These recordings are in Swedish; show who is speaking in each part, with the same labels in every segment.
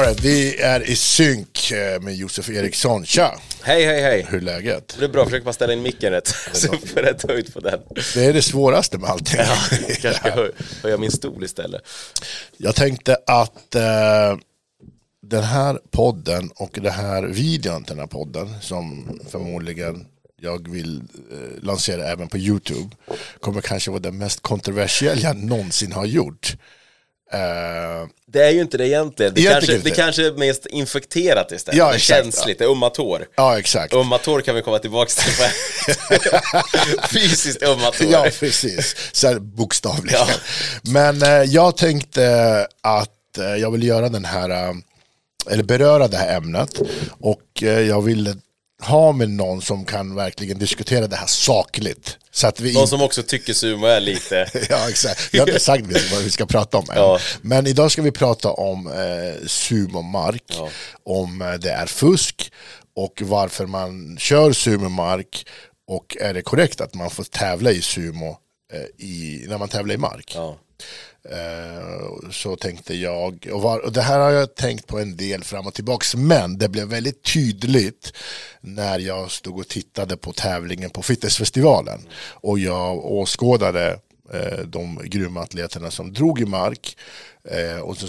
Speaker 1: Right, vi är i synk eh, med Josef Eriksson. Tja!
Speaker 2: Hej, hej, hej.
Speaker 1: Hur är läget?
Speaker 2: Det är bra, försök bara ställa in micken rätt. Så får rätt höjd på den.
Speaker 1: Det är det svåraste med allting.
Speaker 2: Ja, jag kanske ska höj, höja min stol istället.
Speaker 1: Jag tänkte att eh, den här podden och den här videon till den här podden som förmodligen jag vill eh, lansera även på Youtube kommer kanske vara den mest kontroversiella jag någonsin har gjort. Eh,
Speaker 2: Det är ju inte det egentligen. Det, kanske, det kanske är mest infekterat istället.
Speaker 1: Ja,
Speaker 2: det
Speaker 1: exakt,
Speaker 2: känns
Speaker 1: ja.
Speaker 2: lite ömma tår.
Speaker 1: ja, exakt.
Speaker 2: Ömma tår kan vi komma tillbaka till. Fysiskt ömma tår.
Speaker 1: Ja, precis. Så här, bokstavligen.
Speaker 2: Ja.
Speaker 1: Men eh, jag tänkte att eh, jag vill göra den här, eh, eller beröra det här ämnet. Och eh, jag vill ha med någon som kan verkligen diskutera det här sakligt. Så att vi
Speaker 2: De som också tycker sumo är lite...
Speaker 1: Ja, exakt. Jag har inte sagt vad vi ska prata om än.
Speaker 2: Ja.
Speaker 1: Men idag ska vi prata om eh, sumomark,
Speaker 2: Ja.
Speaker 1: om eh, det är fusk och varför man kör sumomark och är det korrekt att man får tävla i sumo eh, i, när man tävlar i mark.
Speaker 2: Ja.
Speaker 1: Eh, så tänkte jag, och, var, och det här har jag tänkt på en del fram och tillbaks, men det blev väldigt tydligt när jag stod och tittade på tävlingen på Fitnessfestivalen. Och jag åskådade eh, de grymma atleterna som drog i mark eh, och så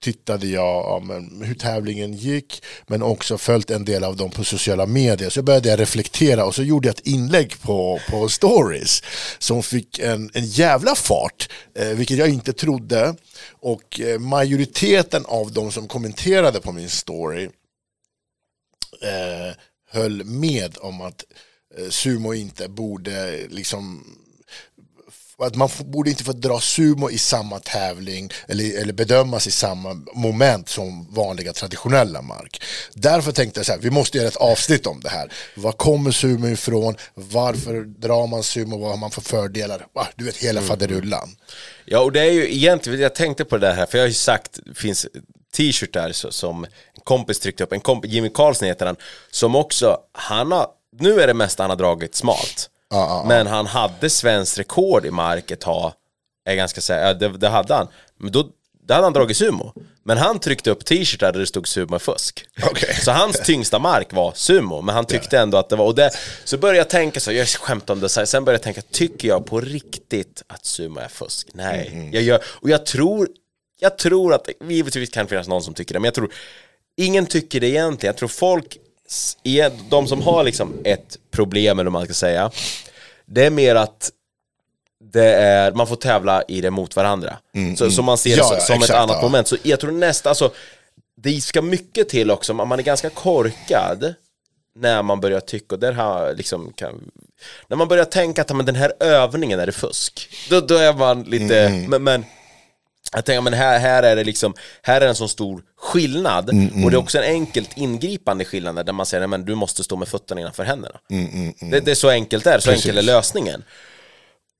Speaker 1: tittade jag ja, men hur tävlingen gick men också följt en del av dem på sociala medier. Så började jag reflektera och så gjorde jag ett inlägg på, på stories som fick en, en jävla fart, eh, vilket jag inte trodde. Och eh, majoriteten av de som kommenterade på min story eh, höll med om att eh, sumo inte borde liksom att man borde inte få dra sumo i samma tävling eller, eller bedömas i samma moment som vanliga traditionella mark. Därför tänkte jag så här, vi måste göra ett avsnitt om det här. Var kommer sumo ifrån? Varför drar man sumo? Vad har man för fördelar? Ah, Du vet hela faderullan.
Speaker 2: Ja, och det är ju egentligen, jag tänkte på det här, för jag har ju sagt, det finns t-shirtar som en kompis tryckte upp, en kompis, Jimmy Karlsson heter han, som också, han har, nu är det mest han har dragit smalt,
Speaker 1: Ja, ja.
Speaker 2: men han hade svenskt rekord i mark ett tag, är ganska säker, det, det hade han, men då, då hade han dragit sumo. Men han tryckte upp t-shirtar där det stod sumo fusk.
Speaker 1: Okej.
Speaker 2: Så hans tyngsta mark var sumo, men han tyckte ändå att det var, och det, så började jag tänka så, jag skämtade om det, så här, sen började jag tänka, tycker jag på riktigt att sumo är fusk? Nej, jag gör, och jag tror, jag tror att, givetvis kan det finnas någon som tycker det, men jag tror, ingen tycker det egentligen, jag tror folk, är- de som har liksom ett problem, eller man ska säga, det är mer att det är, man får tävla i det mot varandra. Så, så man ser det
Speaker 1: Ja,
Speaker 2: så,
Speaker 1: ja,
Speaker 2: som ett
Speaker 1: exakt,
Speaker 2: annat
Speaker 1: ja.
Speaker 2: moment. Så jag tror nästa, alltså, det ska mycket till också, man man är ganska korkad när man börjar tycka, och där har liksom kan, när man börjar tänka att men den här övningen är det fusk, då, då är man lite,
Speaker 1: Mm.
Speaker 2: men, men jag tänker, men här, här är det liksom, här är en så stor skillnad, och det är också en enkelt ingripande skillnad där man säger, men du måste stå med fötterna innanför händerna. Det, det är så enkelt det är, så
Speaker 1: Precis.
Speaker 2: enkel är lösningen.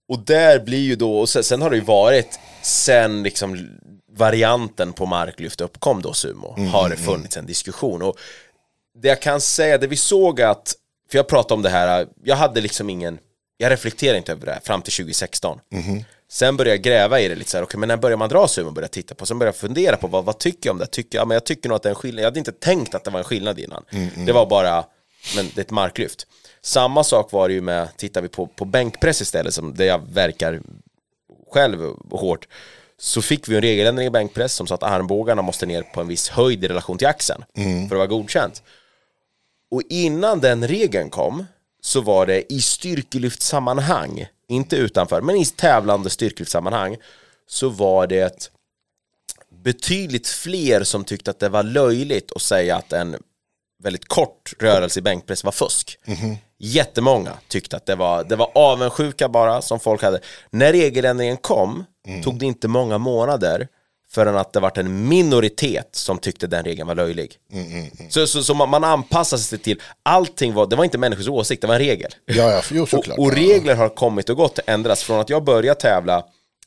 Speaker 2: Och där blir ju då, och sen, sen har det ju varit, sen liksom varianten på marklyft uppkom då sumo, har det funnits en diskussion. Och det jag kan säga, det vi såg att, för jag pratade om det här, jag hade liksom ingen, jag reflekterade inte över det här fram till 2016. Sen började jag gräva i det lite så här, okej men när börjar man dra sumo och börja titta på, sen började jag fundera på vad, vad tycker jag om det, tycker jag, men jag tycker nog att det är en skillnad, jag hade inte tänkt att det var en skillnad innan. Det var bara, men det är ett marklyft. Samma sak var det ju med, tittar vi på, på bänkpress istället, som det jag verkar själv hårt, så fick vi en regeländring i bänkpress som sa att armbågarna måste ner på en viss höjd i relation till axeln för att vara godkänt. Och innan den regeln kom så var det i styrkelyftsammanhang, inte utanför, men i tävlande styrkelyftsammanhang så var det betydligt fler som tyckte att det var löjligt att säga att en väldigt kort rörelse i bänkpress var fusk. Jättemånga tyckte att det var, det var avundsjuka bara som folk hade. När regeländringen kom tog det inte många månader förrän att det vart en minoritet som tyckte den regeln var löjlig. Så, så, så man, man anpassade sig till, allting var, det var inte människors åsikt, det var en regel.
Speaker 1: Ja, ja, jo, såklart.
Speaker 2: Och, och
Speaker 1: Ja.
Speaker 2: regler har kommit och gått, ändrats från att jag började tävla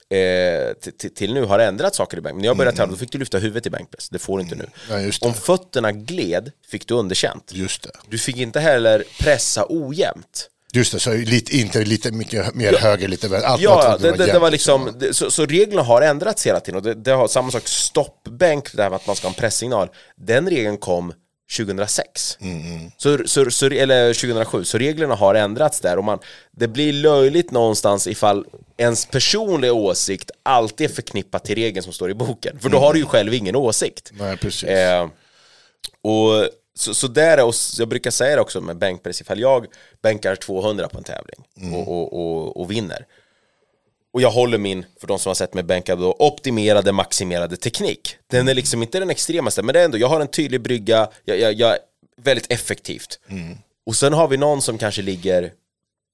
Speaker 2: eh, till, nu har det ändrat saker i bänk. När jag började tävla då fick du lyfta huvudet i bänkpress, det får du inte nu.
Speaker 1: Ja, just det.
Speaker 2: Om fötterna gled fick du underkänt.
Speaker 1: Just det.
Speaker 2: Du fick inte heller pressa ojämnt.
Speaker 1: Just det, så lite, inte lite mycket mer höger, lite vänster. Allt
Speaker 2: Ja, det, det, det
Speaker 1: jämnt,
Speaker 2: var liksom, det, så, så reglerna har ändrats hela tiden och det, det har samma sak, stoppbänk, det här med att man ska ha en presssignal, den regeln kom 2006. Så, så, så, eller 2007, så reglerna har ändrats där och man, det blir löjligt någonstans ifall ens personliga åsikt alltid är förknippat till regeln som står i boken, för då har du ju själv ingen åsikt.
Speaker 1: Nej, precis.
Speaker 2: Eh, och så, så där är, och jag brukar säga det också med bänkpress, ifall jag bänkar 200 på en tävling och, och, och, och vinner och jag håller min, för de som har sett mig bänka då, optimerade, maximerade teknik. Den är liksom inte den extremaste, men det är ändå, jag har en tydlig brygga, jag, jag, jag är väldigt effektivt. Och sen har vi någon som kanske ligger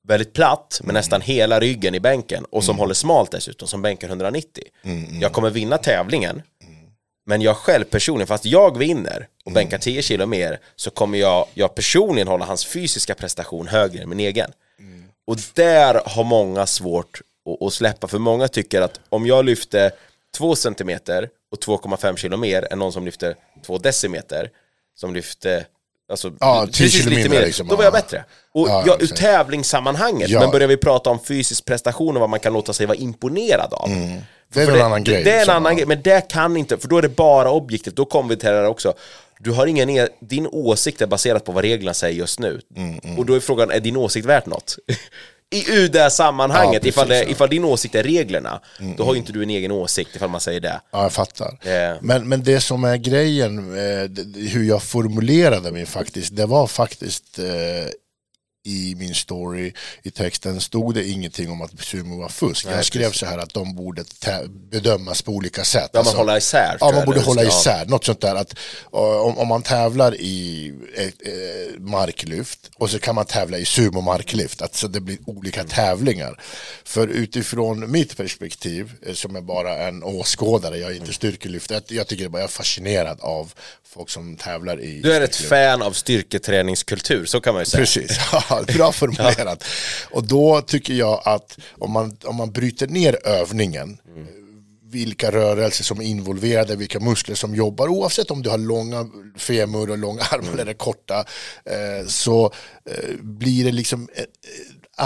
Speaker 2: väldigt platt med nästan hela ryggen i bänken och som håller smalt dessutom, som bänkar 190. Jag kommer vinna tävlingen, men jag själv personligen, fast jag vinner och bänkar 10 kilo mer, så kommer jag, jag personligen hålla hans fysiska prestation högre än min egen. Och där har många svårt att, att släppa, för många tycker att om jag lyfter 2 cm och 2,5 kilo mer än någon som lyfter 2 decimeter, som lyfter Alltså,
Speaker 1: Ja, 10
Speaker 2: precis lite mer,
Speaker 1: liksom,
Speaker 2: då var jag
Speaker 1: ja.
Speaker 2: bättre. Och
Speaker 1: Ja,
Speaker 2: ja, ur tävlingssammanhanget,
Speaker 1: Ja.
Speaker 2: men börjar vi prata om fysisk prestation och vad man kan låta sig vara imponerad av.
Speaker 1: Mm. Det är
Speaker 2: För
Speaker 1: en annan grej,
Speaker 2: Det är en
Speaker 1: liksom,
Speaker 2: annan grej, men det kan inte, för då är det bara objektivt, då kommer vi till det här också. Du har ingen, e- din åsikt är baserad på vad reglerna säger just nu.
Speaker 1: Mm,
Speaker 2: Och då är frågan, är din åsikt värt något? I ur det sammanhanget,
Speaker 1: Ja,
Speaker 2: ifall, det,
Speaker 1: ja. Mm,
Speaker 2: ifall din åsikt är reglerna, då har ju inte du en egen åsikt ifall man säger det.
Speaker 1: Ja, jag fattar.
Speaker 2: Eh.
Speaker 1: Men, men det som är grejen, eh, hur jag formulerade mig faktiskt, det var faktiskt eh, i min story, i texten stod det ingenting om att sumo var fusk. jag skrev så här att de borde bedömas på olika sätt.
Speaker 2: Ja, man hålla isär,
Speaker 1: Ja, man borde hålla
Speaker 2: ja.
Speaker 1: isär. Något sånt där att om, om man tävlar i ett, eh, marklyft och så kan man tävla i sumo marklyft, att så det blir olika tävlingar. För utifrån mitt perspektiv, eh, som är bara en åskådare, jag är inte styrkelyftare, jag, jag tycker bara jag är fascinerad av folk som tävlar i
Speaker 2: Du är ett
Speaker 1: styrkelyft.
Speaker 2: fan av styrketräningskultur, så kan man ju säga.
Speaker 1: Precis, Ja, bra formulerat. Och då tycker jag att om man, om man bryter ner övningen, vilka rörelser som är involverade, vilka muskler som jobbar, oavsett om du har långa femur och långa armar eller korta, eh, så eh, blir det liksom eh,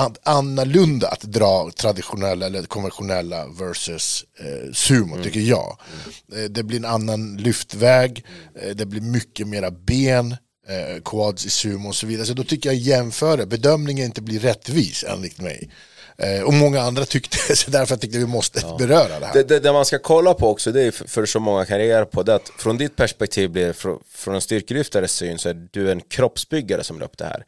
Speaker 1: an- annorlunda att dra traditionella eller konventionella versus eh, sumo, tycker jag. Eh, det blir en annan lyftväg, eh, det blir mycket mera ben, eh, quads i sumo och så vidare. Så då tycker jag jämföra, bedömningen inte blir rättvis enligt mig. Eh, och många andra tyckte, så därför tyckte vi måste beröra det här.
Speaker 2: Det, det, det man ska kolla på också, det är för, för så många kan reagera på, det att från ditt perspektiv blir från, från en styrkelyftares syn så är du en kroppsbyggare som la upp det här.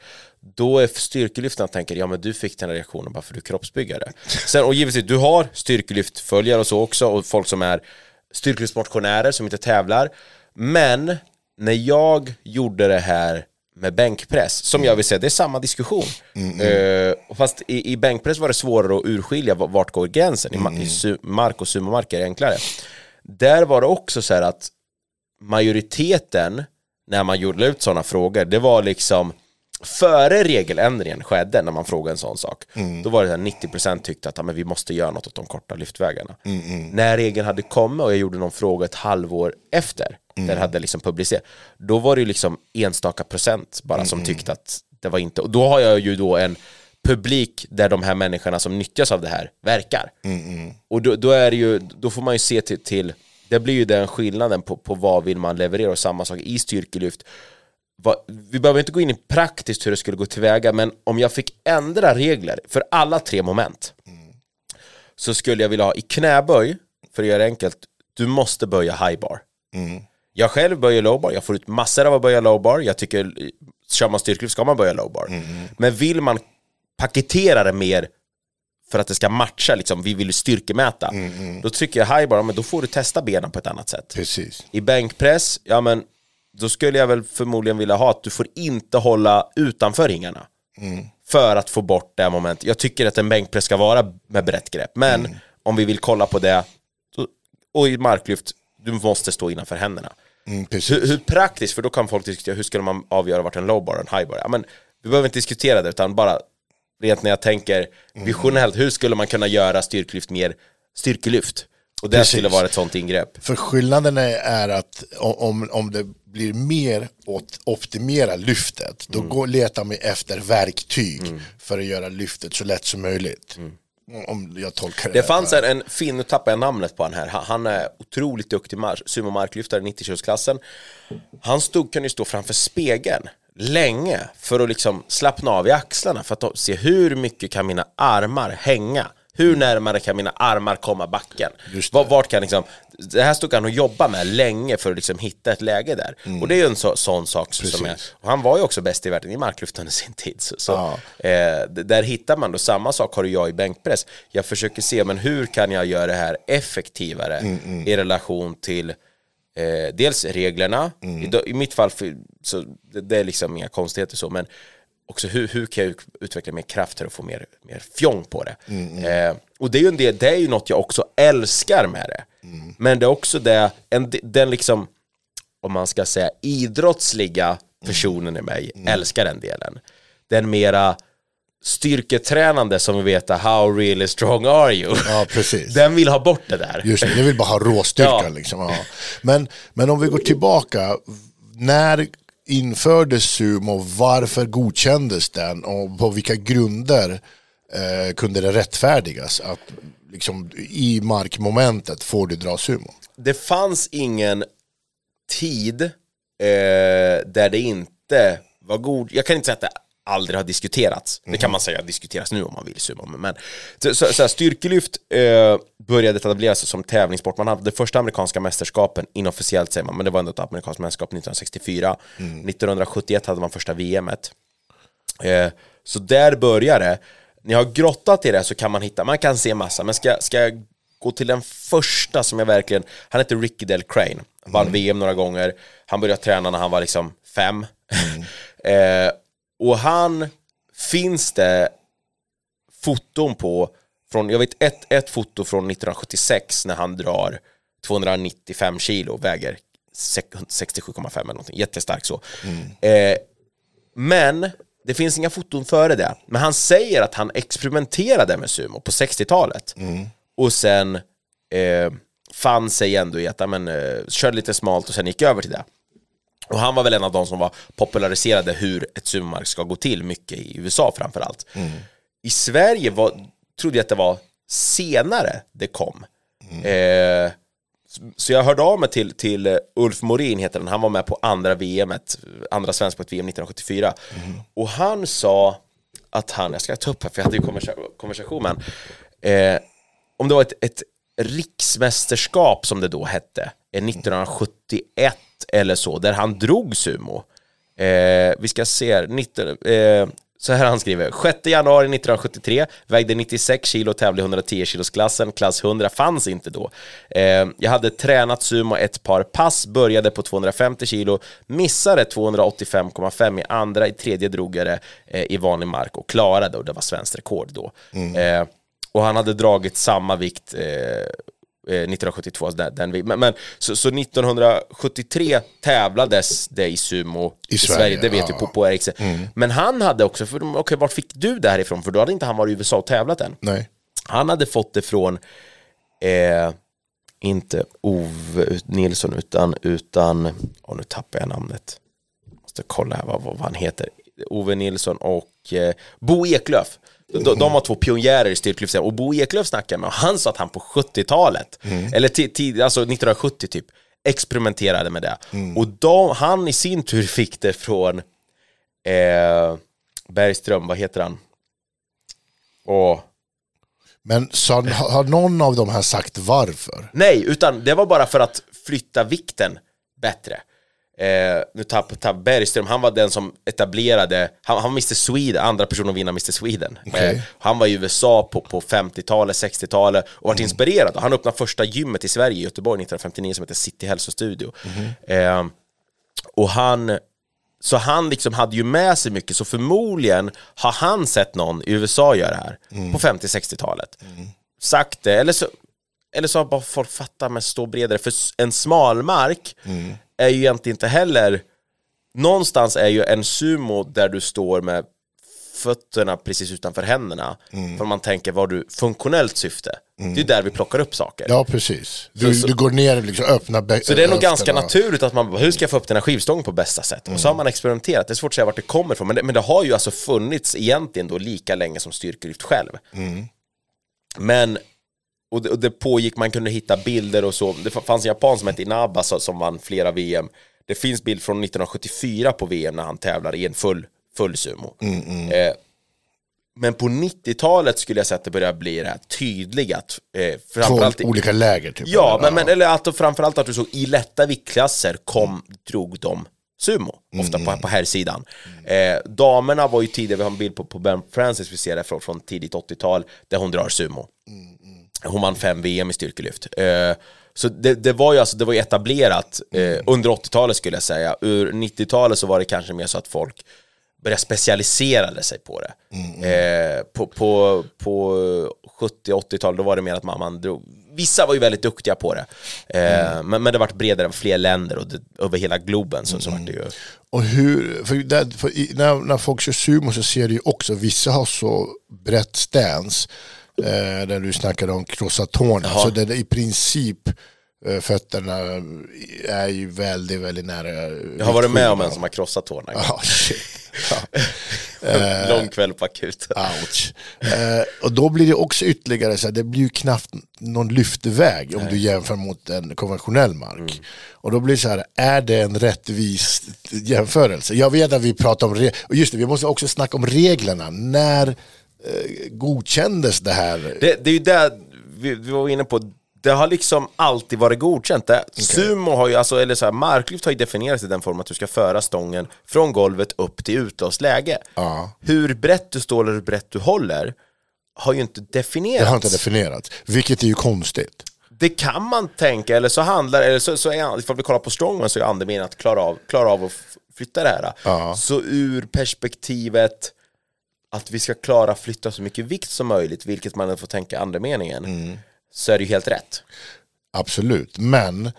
Speaker 2: Då är styrkelyftarna tänker, ja men du fick den här reaktionen bara för du är kroppsbyggare. Sen, och givetvis, du har styrkelyftföljare och så också, och folk som är styrkelyftmotionärer som inte tävlar. Men när jag gjorde det här med bänkpress, som jag vill säga, det är samma diskussion. Eh, och fast i, i bänkpress var det svårare att urskilja vart går gränsen. I, ma- i mark och sumomark är det enklare. Där var det också så att majoriteten, när man gjorde ut sådana frågor, det var liksom före regeländringen skedde, när man frågade en sån sak, då var det så här 90% tyckte att ja, men vi måste göra något åt de korta lyftvägarna. När regeln hade kommit och jag gjorde någon fråga ett halvår efter, där det hade liksom publicerat, då var det ju liksom enstaka procent bara som tyckte att det var inte, och då har jag ju då en publik där de här människorna som nyttjas av det här verkar. Och då, då är ju, då får man ju se till, till det blir ju den skillnaden på, på vad vill man leverera och samma sak i styrkelyft. Vad- vi behöver inte gå in i praktiskt hur det skulle gå tillväga, men om jag fick ändra regler för alla tre moment så skulle jag vilja ha i knäböj, för att göra det enkelt, du måste böja high bar. Jag själv böjer low bar, jag får ut massor av att böja low bar, jag tycker, kör man styrkelyft ska man böja low bar. Men vill man paketera det mer för att det ska matcha, liksom, vi vill styrkemäta, då trycker jag high bar, men då får du testa benen på ett annat sätt.
Speaker 1: Precis.
Speaker 2: I bänkpress, ja men då skulle jag väl förmodligen vilja ha att du får inte hålla utanför ringarna. För att få bort det momentet. Jag tycker att en bänkpress ska vara med brett grepp, men om vi vill kolla på det, och i marklyft, du måste stå innanför händerna.
Speaker 1: Mm.
Speaker 2: Hur, hur praktiskt, för då kan folk diskutera, hur skulle man avgöra vart en low bar och en high bar är? Ja, men vi behöver inte diskutera det, utan bara rent när jag tänker visionellt, hur skulle man kunna göra styrkelyft mer styrkelyft? Och det
Speaker 1: Precis.
Speaker 2: skulle vara ett sånt ingrepp.
Speaker 1: För skillnaden är, att om, om det blir mer åt optimera lyftet, då går, letar man efter verktyg för att göra lyftet så lätt som möjligt. Om jag tolkar det
Speaker 2: Det fanns
Speaker 1: här.
Speaker 2: en, en fin, nu tappar jag namnet på han här, han, är otroligt duktig mar- sumomarklyftare, 90-kilosklassen. Han stod, kunde ju stå framför spegeln länge för att liksom slappna av i axlarna för att se hur mycket kan mina armar hänga? Hur närmare kan mina armar komma backen?
Speaker 1: Just det.
Speaker 2: Var, vart kan liksom, det här stod han och jobbade med länge för att liksom hitta ett läge där. Och det är ju en så, sån sak som är,
Speaker 1: Precis.
Speaker 2: och han var ju också bäst i världen i marklyft under sin tid. Så, så,
Speaker 1: Ja.
Speaker 2: eh, där hittar man då, samma sak har jag i bänkpress. Jag försöker se, men hur kan jag göra det här effektivare i relation till eh, dels reglerna, I, då- i mitt fall, för, så det, det är liksom inga konstigheter så, men också hur, hur kan jag ut- utveckla mer kraft här och få mer, mer fjong på det. Eh, och det är ju en del, det är ju något jag också älskar med det. Men det är också det, en, den liksom, om man ska säga idrottsliga personen i mig, älskar den delen. Den mera styrketränande som vill veta how really strong are you?
Speaker 1: Ja, precis.
Speaker 2: Den vill ha bort det där.
Speaker 1: Just det, jag vill bara ha råstyrkan.
Speaker 2: Ja.
Speaker 1: Liksom, ja. men, men om vi går tillbaka, när infördes sumo, varför godkändes den och på vilka grunder eh, kunde det rättfärdigas att liksom, i markmomentet får du dra sumo?
Speaker 2: det fanns ingen tid eh, där det inte var god, jag kan inte säga att det aldrig har diskuterats, det kan man säga diskuteras nu om man vill sumo, men- så, så, så här, styrkelyft eh, började etableras som tävlingssport, man hade det första amerikanska mästerskapen, inofficiellt säger man, men det var ändå ett amerikanskt mästerskap 1964, 1971 hade man första VMet, Eh, så där börjar det. När jag har grottat i det så kan man hitta, man kan se massa, men ska, ska jag gå till den första som jag verkligen, han heter Ricky Del Crane, vann VM några gånger, han började träna när han var liksom fem. eh, och han finns det foton på, från, jag vet ett, ett foto från 1976 när han drar 295 kilo, väger sek- 67,5 eller någonting, jättestark så. Eh, men det finns inga foton före det. Men han säger att han experimenterade med sumo på 60-talet. Och sen eh, fann sig ändå i att, ja, men, eh, körde lite smalt och sen gick över till det. Och han var väl en av de som var populariserade hur ett supermark ska gå till, mycket i USA framförallt. I Sverige var, trodde jag att det var senare det kom. Eh, så jag hörde av mig till, till Ulf Morin, heter han, han var med på andra VM, andra svensk på ett VM 1974. Och han sa att han, jag ska ta upp här för jag hade ju konversa- konversation med honom. eh, om det var ett, ett riksmästerskap som det då hette, eh, 1971 eller så, där han drog sumo. Eh, vi ska se, här, 19, eh, så här han skriver, 6 januari 1973, vägde 96 kilo, tävlade i 110 kilosklassen, klass 100 fanns inte då. Eh, jag hade tränat sumo ett par pass, började på 250 kilo, missade 285,5 i andra, i tredje drog jag det eh, i vanlig mark och klarade och det var svenskt rekord då. Eh, och han hade dragit samma vikt eh, 1972, alltså den, den, men, men så, så 1973 tävlades det i sumo i,
Speaker 1: I
Speaker 2: Sverige,
Speaker 1: Sverige,
Speaker 2: det vet
Speaker 1: ja.
Speaker 2: vi på, på Eriksen. Men han hade också, för okej, vart fick du det här ifrån? För då hade inte han varit i USA och tävlat än.
Speaker 1: Nej.
Speaker 2: Han hade fått det från, eh, inte Ove Nilsson, utan, utan oh, nu tappar jag namnet. Måste kolla här vad, vad han heter. Ove Nilsson och eh, Bo Eklöf. De, de var två pionjärer i styrkelyft och Bo Eklöf snackade med och han sa att han på 70-talet, eller ti- ti- alltså 1970 typ, experimenterade med det. Och de, han i sin tur fick det från eh, Bergström, vad heter han? Och
Speaker 1: Men så, har- någon av de här sagt varför?
Speaker 2: Nej, utan det var bara för att flytta vikten bättre. Eh, nu tapp, tapp Bergström, han var den som etablerade, han, han var Mr Sweden, andra personen att vinna Mr Sweden.
Speaker 1: Okej.
Speaker 2: Eh, han var i USA på, på 50-talet, 60-talet och vart inspirerad. Han öppnade första gymmet i Sverige, i Göteborg 1959, som heter City Hälsostudio. Eh, och han, så han liksom hade ju med sig mycket, så förmodligen har han sett någon i USA göra det här på 50-60-talet. Sagt det, eller så, eller så har bara folk fattat med stå bredare, för en smal mark är ju egentligen inte heller, någonstans är ju en sumo där du står med fötterna precis utanför händerna.
Speaker 1: Mm.
Speaker 2: För man tänker, vad du funktionellt syfte? Det är där vi plockar upp saker.
Speaker 1: Ja, precis. Du,
Speaker 2: Så-
Speaker 1: du går ner och liksom öppnar
Speaker 2: Så det är nog ganska
Speaker 1: höfterna.
Speaker 2: naturligt att man hur ska jag få upp den här skivstången på bästa sätt? Och så har man experimenterat, det är svårt att säga vart det kommer ifrån, men det, men det har ju alltså funnits egentligen då lika länge som styrkelyft själv. Men, och det, och det pågick, man kunde hitta bilder och så, det fanns en japan som hette Inaba som vann flera VM. Det finns bild från 1974 på VM när han tävlar i en full, full sumo. Eh, men på 90-talet skulle jag säga att det börjar bli det här tydliga, att, eh, framförallt
Speaker 1: olika läger typ.
Speaker 2: Ja, men, men eller att framförallt att du såg i lätta viktklasser kom, drog de sumo, ofta på, på här sidan. Eh, damerna var ju tidigare, vi har en bild på, på Ben Francis, vi ser det från, från tidigt 80-tal, där hon drar sumo. Hon vann fem VM i styrkelyft. Eh, så det, det var ju alltså, det var etablerat eh, under 80-talet skulle jag säga. Ur 90-talet så var det kanske mer så att folk började specialisera sig på det. Eh, på på, på 70-80-talet då var det mer att man, man drog, vissa var ju väldigt duktiga på det. Eh, men, men det vart bredare, fler länder och det, över hela globen så, så vart det ju...
Speaker 1: Och hur, för där, för i, när, när folk kör sumo så ser du ju också, vissa har så brett stance, eh, där du snackade om krossa tårna, så det, det i princip eh, fötterna är ju väldigt, väldigt nära.
Speaker 2: Jag har varit med om en som har krossat tårna.
Speaker 1: Ja, shit. Ja.
Speaker 2: Lång kväll på akuten.
Speaker 1: Ouch. Eh, och då blir det också ytterligare så här, det blir ju knappt någon lyftväg om du jämför mot en konventionell mark.
Speaker 2: Mm.
Speaker 1: Och då blir det så här, är det en rättvis jämförelse? Jag vet att vi pratar om, och just det, vi måste också snacka om reglerna. När eh, godkändes det här?
Speaker 2: Det, det är ju det vi, vi var inne på, det har liksom alltid varit godkänt. Det, Sumo har ju, alltså, eller så här, marklyft har ju definierats i den formen att du ska föra stången från golvet upp till utlåst läge.
Speaker 1: Ja.
Speaker 2: Hur brett du står eller hur brett du håller har ju inte
Speaker 1: Det
Speaker 2: definierats.
Speaker 1: har inte definierats, vilket är ju konstigt.
Speaker 2: Det kan man tänka, eller så handlar eller så, så är, ifall vi kollar på strongman så är andemeningen att klara av, klara av att flytta det här.
Speaker 1: Ja.
Speaker 2: Så ur perspektivet att vi ska klara flytta så mycket vikt som möjligt, vilket man får tänka andemeningen,
Speaker 1: Mm.
Speaker 2: så är det ju helt rätt.
Speaker 1: Absolut, men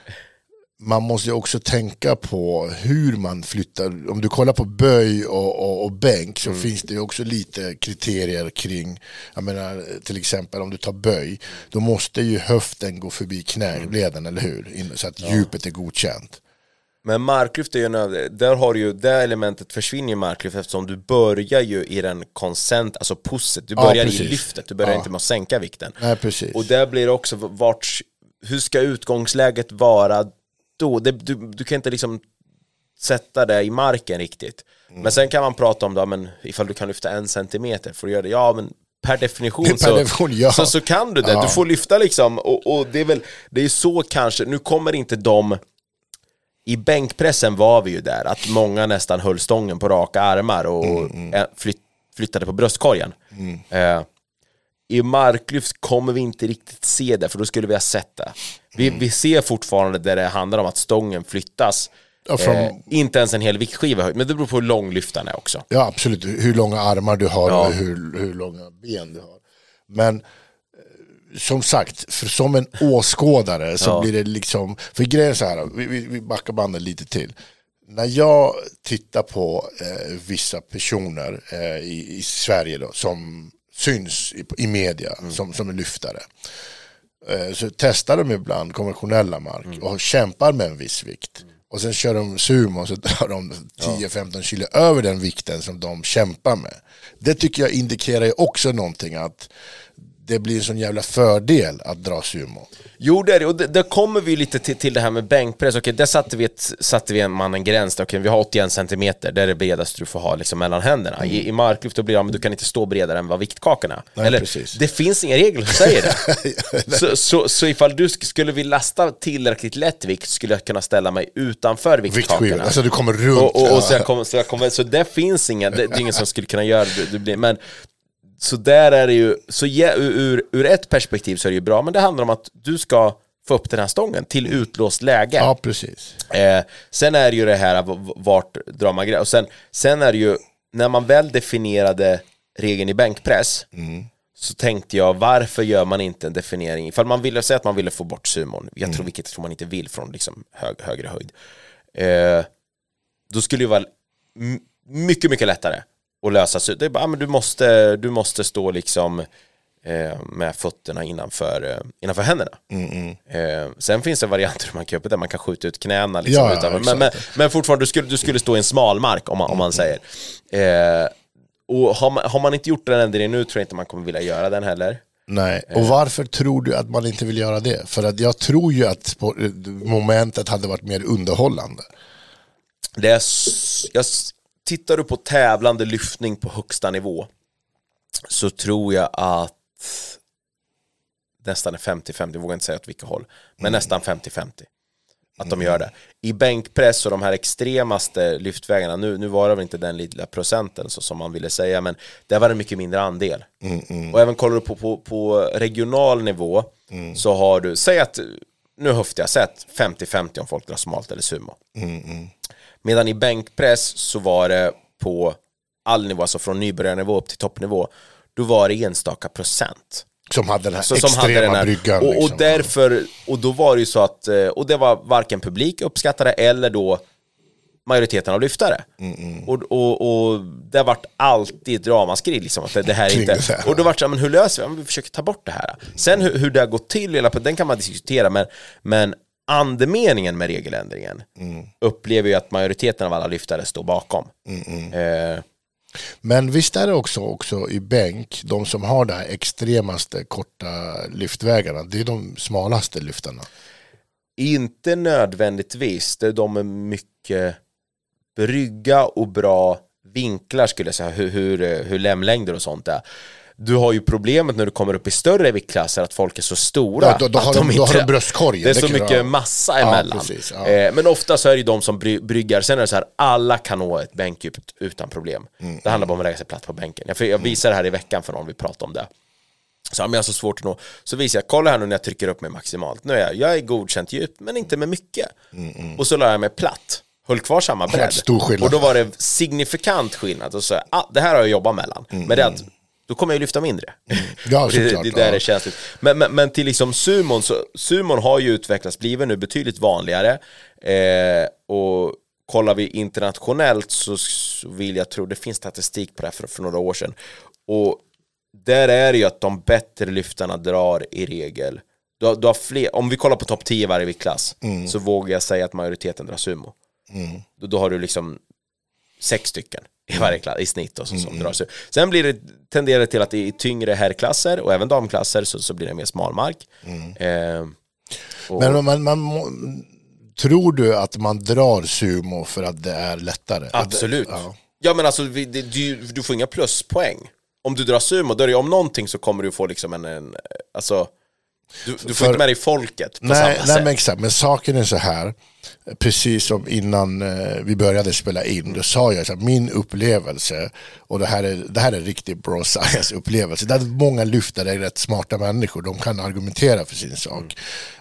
Speaker 1: man måste ju också tänka på hur man flyttar. Om du kollar på böj och, och, och bänk så finns det ju också lite kriterier kring, jag menar till exempel om du tar böj, då måste ju höften gå förbi knäleden, eller hur? Så att djupet är godkänt.
Speaker 2: Men marklyft är ju en där har du ju, det elementet försvinner ju marklyft eftersom du börjar ju i den konsent, alltså pusset, du
Speaker 1: Ja,
Speaker 2: börjar i
Speaker 1: precis.
Speaker 2: lyftet, du börjar
Speaker 1: Ja.
Speaker 2: inte med att sänka vikten.
Speaker 1: Nej, precis.
Speaker 2: Och där blir det också, vart, hur ska utgångsläget vara då? Det, du, du kan inte liksom sätta det i marken riktigt.
Speaker 1: Mm.
Speaker 2: Men sen kan man prata om det, men ifall du kan lyfta en centimeter för att göra det, ja men per definition,
Speaker 1: Per
Speaker 2: så,
Speaker 1: definition, ja.
Speaker 2: så, så kan du det.
Speaker 1: Ja.
Speaker 2: Du får lyfta liksom, och, och det är väl, det är så kanske, nu kommer inte de i bänkpressen var vi ju där, att många nästan höll stången på raka armar och eh, flytt, flyttade på bröstkorgen. Eh, I marklyft kommer vi inte riktigt se det, för då skulle vi ha sett det. Vi, vi ser fortfarande där det handlar om att stången flyttas.
Speaker 1: Ja, från-
Speaker 2: Eh, inte ens en hel viktskiva höjd, men det beror på hur lång lyftaren är också.
Speaker 1: Ja, absolut. Hur långa armar du har
Speaker 2: Ja.
Speaker 1: och hur, hur långa ben du har. Men som sagt, för som en åskådare så
Speaker 2: Ja.
Speaker 1: blir det liksom, för grejen är så här, vi, vi, backar bandet lite till. När jag tittar på eh, vissa personer eh, i, i Sverige då, som syns i, i media som, som är lyftare. Eh, så testar de ibland konventionella mark och kämpar med en viss vikt. Och sen kör de sumo och så tar de 10-15 kilo över den vikten som de kämpar med. Det tycker jag indikerar ju också någonting att det blir en sån jävla fördel att dra sumo.
Speaker 2: Jo, det är det. Och där kommer vi lite till, till det här med bänkpress. Okej, där satte vi, ett, satte vi en man en gräns. Okej, vi har 81 centimeter, det är det bredaste du får ha liksom, mellan händerna. I, I marklyft då blir det, men du kan inte stå bredare än vad viktkakorna är.
Speaker 1: Nej,
Speaker 2: Eller,
Speaker 1: precis.
Speaker 2: det finns inga regler som säger det. så, så, så ifall du sk- skulle vi lasta tillräckligt lätt vikt skulle jag kunna ställa mig utanför viktkakorna.
Speaker 1: alltså du kommer runt.
Speaker 2: Och, och, och så,
Speaker 1: ja.
Speaker 2: jag kommer, så, jag kommer, så det finns inga, det, det är ingen som skulle kunna göra det, det blir, men så där är det ju, så ur, ur ett perspektiv så är det ju bra, men det handlar om att du ska få upp den här stången till utlåst läge.
Speaker 1: ja, precis.
Speaker 2: Eh, sen är det ju det här, vart drar man gränsen? Och sen, sen är det ju, när man väl definierade regeln i bänkpress, så tänkte jag, varför gör man inte en definiering? Ifall man ville säga att man ville få bort sumon, jag tror vilket jag tror man inte vill från liksom hög, högre höjd, eh, då skulle det vara m- mycket, mycket lättare och lösa sig. Det är bara, ah, men du måste, du måste stå liksom eh, med fötterna innanför, eh, innanför händerna.
Speaker 1: Mm,
Speaker 2: Eh, sen finns det varianter man kan göra där man kan skjuta ut knäna liksom,
Speaker 1: Ja,
Speaker 2: utanför. men, men, men fortfarande, du skulle, du skulle stå i en smal mark om man, om man säger. Eh, och har man, har man inte gjort den ändringen nu tror jag inte man kommer vilja göra den heller.
Speaker 1: Nej, och varför tror du att man inte vill göra det? För att jag tror ju att momentet hade varit mer underhållande.
Speaker 2: Det är, jag, tittar du på tävlande lyftning på högsta nivå så tror jag att nästan är 50-50, jag vågar inte säga åt vilka håll, men nästan 50-50. Att de gör det. I bänkpress och de här extremaste lyftvägarna, nu, nu var det väl inte den lilla procenten så som man ville säga, men det var en mycket mindre andel. Och även kollar du på, på, på regional nivå så har du, säg att, nu höftar jag sett 50-50 om folk drar smalt eller sumo. Medan i bänkpress så var det på all nivå, alltså från nybörjarnivå upp till toppnivå, då var det enstaka procent.
Speaker 1: Som hade den här
Speaker 2: Så, som hade
Speaker 1: extrema
Speaker 2: den här,
Speaker 1: bryggan.
Speaker 2: och, och
Speaker 1: liksom.
Speaker 2: därför, och då var det ju så att, eh, och det var varken publik uppskattade eller då majoriteten av lyftare.
Speaker 1: Mm,
Speaker 2: Och, och, och det vart alltid ramaskri liksom, att det, det här inte...
Speaker 1: det här.
Speaker 2: Och då vart det så här, men hur löser vi det? Vi försöker ta bort det här. Sen hur, hur det har gått till, den kan man diskutera, men, men andemeningen med regeländringen
Speaker 1: Mm.
Speaker 2: upplever ju att majoriteten av alla lyftare står bakom.
Speaker 1: mm.
Speaker 2: Eh,
Speaker 1: Men visst är det också, också i bänk, de som har de här extremaste korta lyftvägarna, det är de smalaste lyftarna.
Speaker 2: Inte nödvändigtvis, det är de med mycket brygga och bra vinklar skulle jag säga, hur, hur, hur lämlängder och sånt är. Du har ju problemet när du kommer upp i större viktklasser att folk är så stora.
Speaker 1: Ja, då- då
Speaker 2: att
Speaker 1: har de- då har de bröstkorgen,
Speaker 2: Det är så mycket
Speaker 1: vara-
Speaker 2: massa
Speaker 1: Ja,
Speaker 2: emellan.
Speaker 1: precis, ja.
Speaker 2: eh, men ofta så är det ju de som bry, bryggar, sen är det så här, alla kan nå ett bänkdjup utan problem.
Speaker 1: Mm,
Speaker 2: Det handlar bara om att lägga sig platt på bänken. Jag, jag visade det här i veckan för någon, vi pratade om det. Så ja, men jag har så svårt att nå. Så visar jag, kolla här nu när jag trycker upp mig maximalt. Nu är jag, jag är godkänt djup, men inte med mycket. Och så la jag mig platt. Höll kvar samma bredd. Och då var det signifikant skillnad. Och så, ah, det här har jag jobbat mellan. Men det är att, då kommer jag lyfta mindre.
Speaker 1: Ja,
Speaker 2: Och det,
Speaker 1: såklart,
Speaker 2: det där
Speaker 1: ja.
Speaker 2: är känsligt. Men, men, men till liksom sumon, så, sumon har ju utvecklats, blivit nu betydligt vanligare. Eh, och kollar vi internationellt så, så vill jag tro, det finns statistik på det här för, för några år sedan. Och där är det ju att de bättre lyftarna drar i regel. Du har, du har fler, om vi kollar på topp 10 i varje viktklass
Speaker 1: Mm.
Speaker 2: så vågar jag säga att majoriteten drar sumo. Då, då har du liksom sex stycken i varje klass, i snitt och så,
Speaker 1: Mm,
Speaker 2: som drar sumo. Sen blir det, tenderar det till att i tyngre herrklasser och även damklasser så, så blir det mer smalmark. Eh, och,
Speaker 1: Mm. Men man, man, må- tror du att man drar sumo för att det är lättare?
Speaker 2: Absolut.
Speaker 1: Ja.
Speaker 2: Ja men alltså, vi- det, du, du får inga pluspoäng. Om du drar sumo, då är det om någonting så kommer du få liksom en, en alltså, du, du får
Speaker 1: För-
Speaker 2: inte med dig folket på
Speaker 1: Nej,
Speaker 2: samma
Speaker 1: nej
Speaker 2: sätt.
Speaker 1: men exakt, men saken är så här, precis som innan eh, vi började spela in, då sa jag att min upplevelse, och det här är, det här är riktigt bra science upplevelse, där många lyftare är rätt smarta människor, de kan argumentera för sin sak.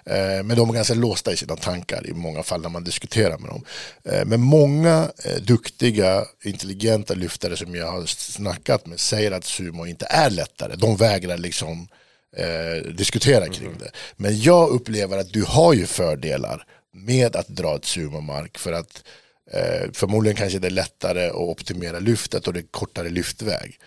Speaker 1: Eh, men de är ganska låsta i sina tankar i många fall när man diskuterar med dem. Eh, men många duktiga, intelligenta lyftare som jag har snackat med säger att sumo inte är lättare, de vägrar liksom eh, diskutera kring det. Men jag upplever att du har ju fördelar med att dra ett sumomark för att eh, förmodligen kanske det är lättare att optimera lyftet och det är kortare lyftväg.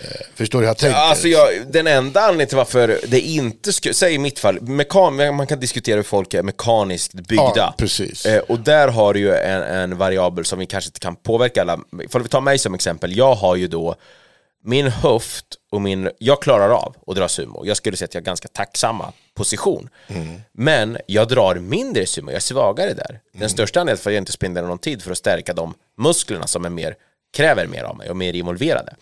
Speaker 1: Eh, förstår du hur jag tänker?
Speaker 2: Alltså jag, den enda anledningen till varför det inte skulle, säg i mitt fall, mekan, man kan diskutera hur folk är mekaniskt byggda.
Speaker 1: Ja, precis.
Speaker 2: Eh, och där har du ju en, en variabel som vi kanske inte kan påverka alla. Ifall vi tar mig som exempel, jag har ju då min höft och min, jag klarar av att dra sumo. Jag skulle säga att jag har ganska tacksamma position. Men jag drar mindre sumo, jag är svagare där. Den största anledningen för att jag inte spenderar någon tid för att stärka de musklerna som är mer, kräver mer av mig och mer involverade.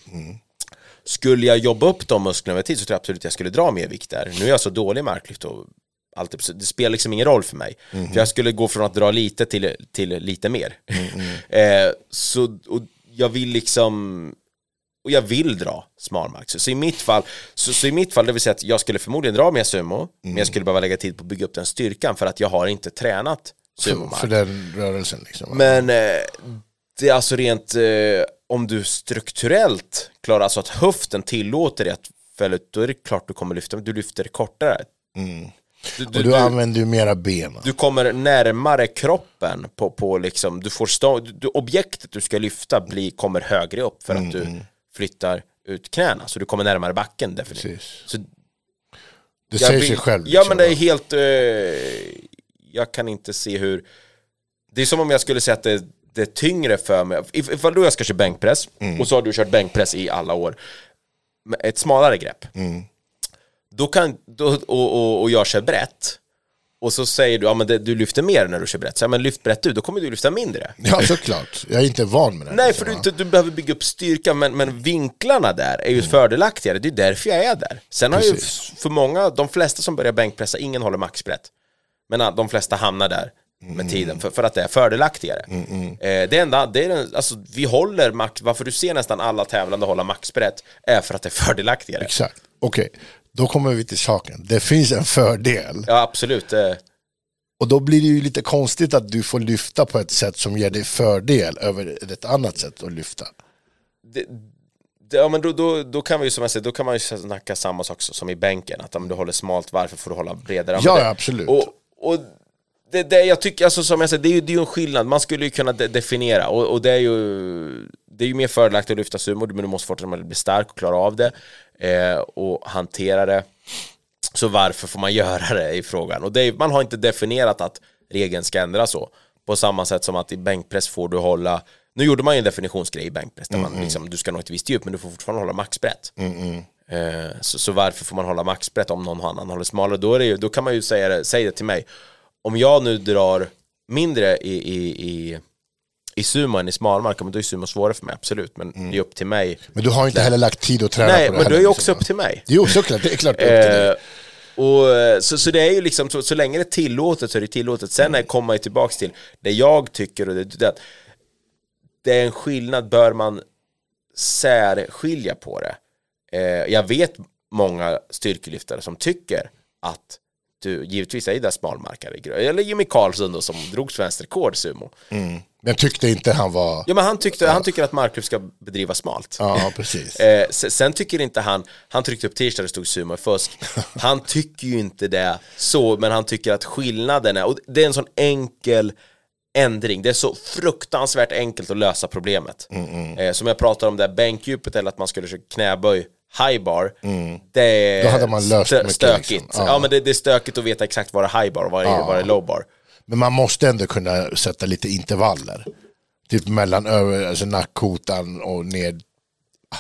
Speaker 2: Skulle jag jobba upp de musklerna över tid så tror jag absolut att jag skulle dra mer vikt där. Nu är jag så dålig marklyft och allt, det spelar liksom ingen roll för mig. För jag skulle gå från att dra lite till, till lite mer. eh, så och jag vill liksom och jag vill dra smalmark. Så, i mitt fall, så, så i mitt fall, det vill säga att jag skulle förmodligen dra mer sumo, men jag skulle behöva lägga tid på att bygga upp den styrkan för att jag har inte tränat sumomark.
Speaker 1: för den rörelsen. Liksom.
Speaker 2: Men eh, det är alltså rent, eh, om du strukturellt klarar, alltså att höften tillåter dig att fälla ut, då är det klart du kommer lyfta, du lyfter kortare. Du,
Speaker 1: och du, använder ju mera benen.
Speaker 2: du kommer närmare kroppen på, på liksom, du får stå, du, objektet du ska lyfta blir, kommer högre upp för att du flyttar ut knäna, så du kommer närmare backen definitivt. Så
Speaker 1: Det säger
Speaker 2: vill-
Speaker 1: sig själv.
Speaker 2: Ja
Speaker 1: liksom,
Speaker 2: men det är helt, eh, jag kan inte se hur, det är som om jag skulle säga att det, det är tyngre för mig, if, ifall du jag ska köra bänkpress,
Speaker 1: Mm.
Speaker 2: och så har du kört bänkpress i alla år, med ett smalare grepp,
Speaker 1: Mm.
Speaker 2: då kan, då, och, och, och jag kör brett, och så säger du, ja men det, du lyfter mer när du kör brett, så ja, men lyft brett du, då kommer du lyfta mindre.
Speaker 1: Ja, såklart. Jag är inte van med det.
Speaker 2: Nej, för du, inte, du behöver bygga upp styrka, men, men vinklarna där är ju fördelaktigare. Det är därför jag är där. Sen har ju för många, de flesta som börjar bänkpressa, ingen håller maxbrett. Men de flesta hamnar där med tiden, för, för att det är fördelaktigare. Eh, det enda, det är den, alltså vi håller max, varför du ser nästan alla tävlande hålla maxbrett, är för att det är fördelaktigare.
Speaker 1: Exakt. Okej, då kommer vi till saken. Det finns en fördel.
Speaker 2: Ja, absolut. Eh,
Speaker 1: Och då blir det ju lite konstigt att du får lyfta på ett sätt som ger dig fördel över ett annat sätt att lyfta.
Speaker 2: det, det, ja, men då, då, då kan vi ju som jag säger, då kan man ju snacka samma sak som i bänken, att om du håller smalt, varför får du hålla bredare?
Speaker 1: Ja, ja, absolut.
Speaker 2: Och, och det, det, jag tycker, alltså som jag säger, det är ju, det är en skillnad, man skulle ju kunna de, definiera, och, och det är ju det är ju mer fördelaktigt att lyfta sumo, men du måste fortfarande bli stark och klara av det, eh, och hantera det. Så varför får man göra det i frågan? Och är, man har inte definierat att regeln ska ändras så. På samma sätt som att i bänkpress får du hålla, nu gjorde man ju en definitionsgrej i bänkpress, där man liksom, du ska nå ett visst djup, men du får fortfarande hålla maxbrett. Eh, så, så varför får man hålla maxbrett om någon annan håller smalare? Då, är ju, då kan man ju säga det, säg det till mig. Om jag nu drar mindre i, i, i, i sumo än i smalmark, men då är sumo svårare för mig, absolut. Men det är upp till mig.
Speaker 1: Men du har inte heller lagt tid att träna
Speaker 2: Nej,
Speaker 1: på det
Speaker 2: men då är
Speaker 1: heller,
Speaker 2: det också
Speaker 1: liksom,
Speaker 2: upp till mig.
Speaker 1: Jo, såklart. Det är klart det är upp till dig.
Speaker 2: Eh, och, eh, så, så det är ju liksom, så, så länge det är tillåtet så är det tillåtet. Sen är, kommer man ju tillbaks till det jag tycker och det, det, att det är en skillnad, bör man särskilja på det. Eh, jag vet många styrkelyftare som tycker att du, givetvis är det smalmarkare, eller Jimmy Karlsson då som drog svenskt rekord sumo.
Speaker 1: Men tyckte inte han var...
Speaker 2: Ja men han, tyckte, han tycker att marklyft ska bedrivas smalt.
Speaker 1: Ja, precis.
Speaker 2: Eh, se- sen tycker inte han, han tryckte upp t-shirt det stod sumo fusk. Han tycker ju inte det så, men han tycker att skillnaden är, och det är en sån enkel ändring, det är så fruktansvärt enkelt att lösa problemet. Eh, som jag pratade om det här bänkdjupet eller att man skulle köra knäböj high bar, det är
Speaker 1: Då hade man löst
Speaker 2: stö-
Speaker 1: mycket,
Speaker 2: stökigt.
Speaker 1: liksom.
Speaker 2: Ja.
Speaker 1: Ja.
Speaker 2: men det, det är stökigt att veta exakt vad är high bar och vad är, vad är low bar.
Speaker 1: Men man måste ändå kunna sätta lite intervaller. Typ mellan över, alltså nackkotan och ned.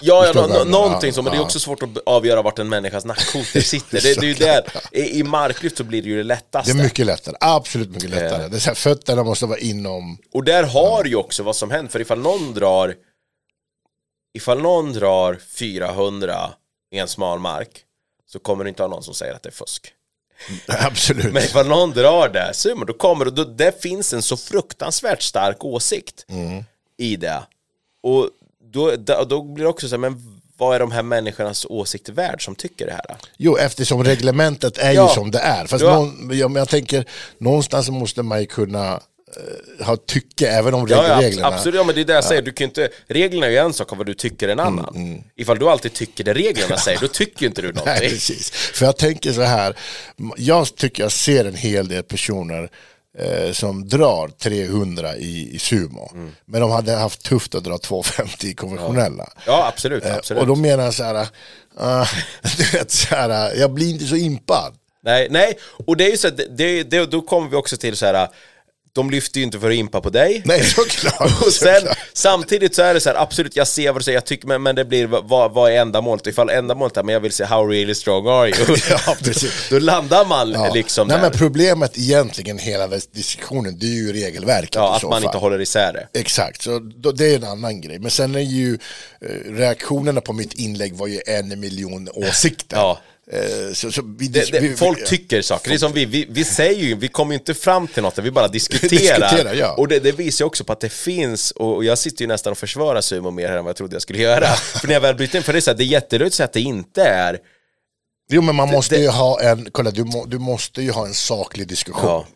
Speaker 2: Ja, ja
Speaker 1: menar.
Speaker 2: någonting så, men det är
Speaker 1: Ja.
Speaker 2: också svårt att avgöra vart en människas nackkotor sitter. Det, det är ju där, i, i marklyft så blir det ju det
Speaker 1: Det
Speaker 2: lättaste.
Speaker 1: är mycket lättare, absolut mycket lättare. Det är så här, fötterna måste vara inom...
Speaker 2: Och där har ju också vad som hänt, för ifall någon drar ifall någon drar 400 i en smal mark så kommer du inte ha någon som säger att det är fusk.
Speaker 1: Absolut.
Speaker 2: Men ifall någon drar det, sumo, då kommer det, då, det finns en så fruktansvärt stark åsikt i det. Och då, då, blir det också så här, men vad är de här människornas åsikter värd som tycker det här?
Speaker 1: Jo, eftersom reglementet är
Speaker 2: Ja.
Speaker 1: ju som det är. Fast
Speaker 2: Ja.
Speaker 1: någon, ja, men jag tänker, någonstans måste man ju kunna ha tycke även om
Speaker 2: Ja, ja
Speaker 1: reglerna.
Speaker 2: abs- absolut, ja, men det är det jag säger, du kan inte, reglerna är ju en sak och vad du tycker är en annan. Ifall du alltid tycker det reglerna säger, då tycker inte du
Speaker 1: Nej,
Speaker 2: någonting.
Speaker 1: precis. För jag tänker så här, jag tycker jag ser en hel del personer eh, som drar 300 i, i sumo.
Speaker 2: Mm.
Speaker 1: Men de hade haft tufft att dra 250 i konventionella.
Speaker 2: Ja, absolut,
Speaker 1: Eh,
Speaker 2: absolut.
Speaker 1: Och då menar jag så här, du vet, så här, jag blir inte så impad.
Speaker 2: Nej, nej, och det är ju så det, det, då kommer vi också till så här. De lyfter ju inte för att impa på dig.
Speaker 1: Nej, såklart.
Speaker 2: Och sen,
Speaker 1: såklart.
Speaker 2: samtidigt så är det så här, absolut jag ser vad du säger, jag tycker, men, men det blir, vad, vad är ändamålet? Ifall ändamålet är, men jag vill se how really strong are you?
Speaker 1: Ja, precis.
Speaker 2: Då landar man
Speaker 1: Ja.
Speaker 2: liksom
Speaker 1: Nej,
Speaker 2: där.
Speaker 1: men problemet egentligen hela diskussionen, det är ju regelverket
Speaker 2: ja, att man
Speaker 1: fall.
Speaker 2: inte håller isär det.
Speaker 1: Exakt, så då, det är en annan grej. Men sen är ju eh, reaktionerna på mitt inlägg var ju en miljon åsikter.
Speaker 2: Ja.
Speaker 1: Eh, så, så vi,
Speaker 2: Det, det,
Speaker 1: vi,
Speaker 2: folk tycker saker, det är som vi, vi, vi säger ju, vi kommer ju inte fram till något, vi bara diskuterar.
Speaker 1: Diskuterar, ja.
Speaker 2: Och det, det visar också på att det finns, och jag sitter ju nästan och försvarar sumo mer än vad jag trodde jag skulle göra. för när jag väl bryter in, för det är så här, det är jättelöjligt att det inte är,
Speaker 1: Jo men man måste
Speaker 2: det-
Speaker 1: ju ha en, kolla du, må, du måste ju ha en saklig diskussion.
Speaker 2: Ja.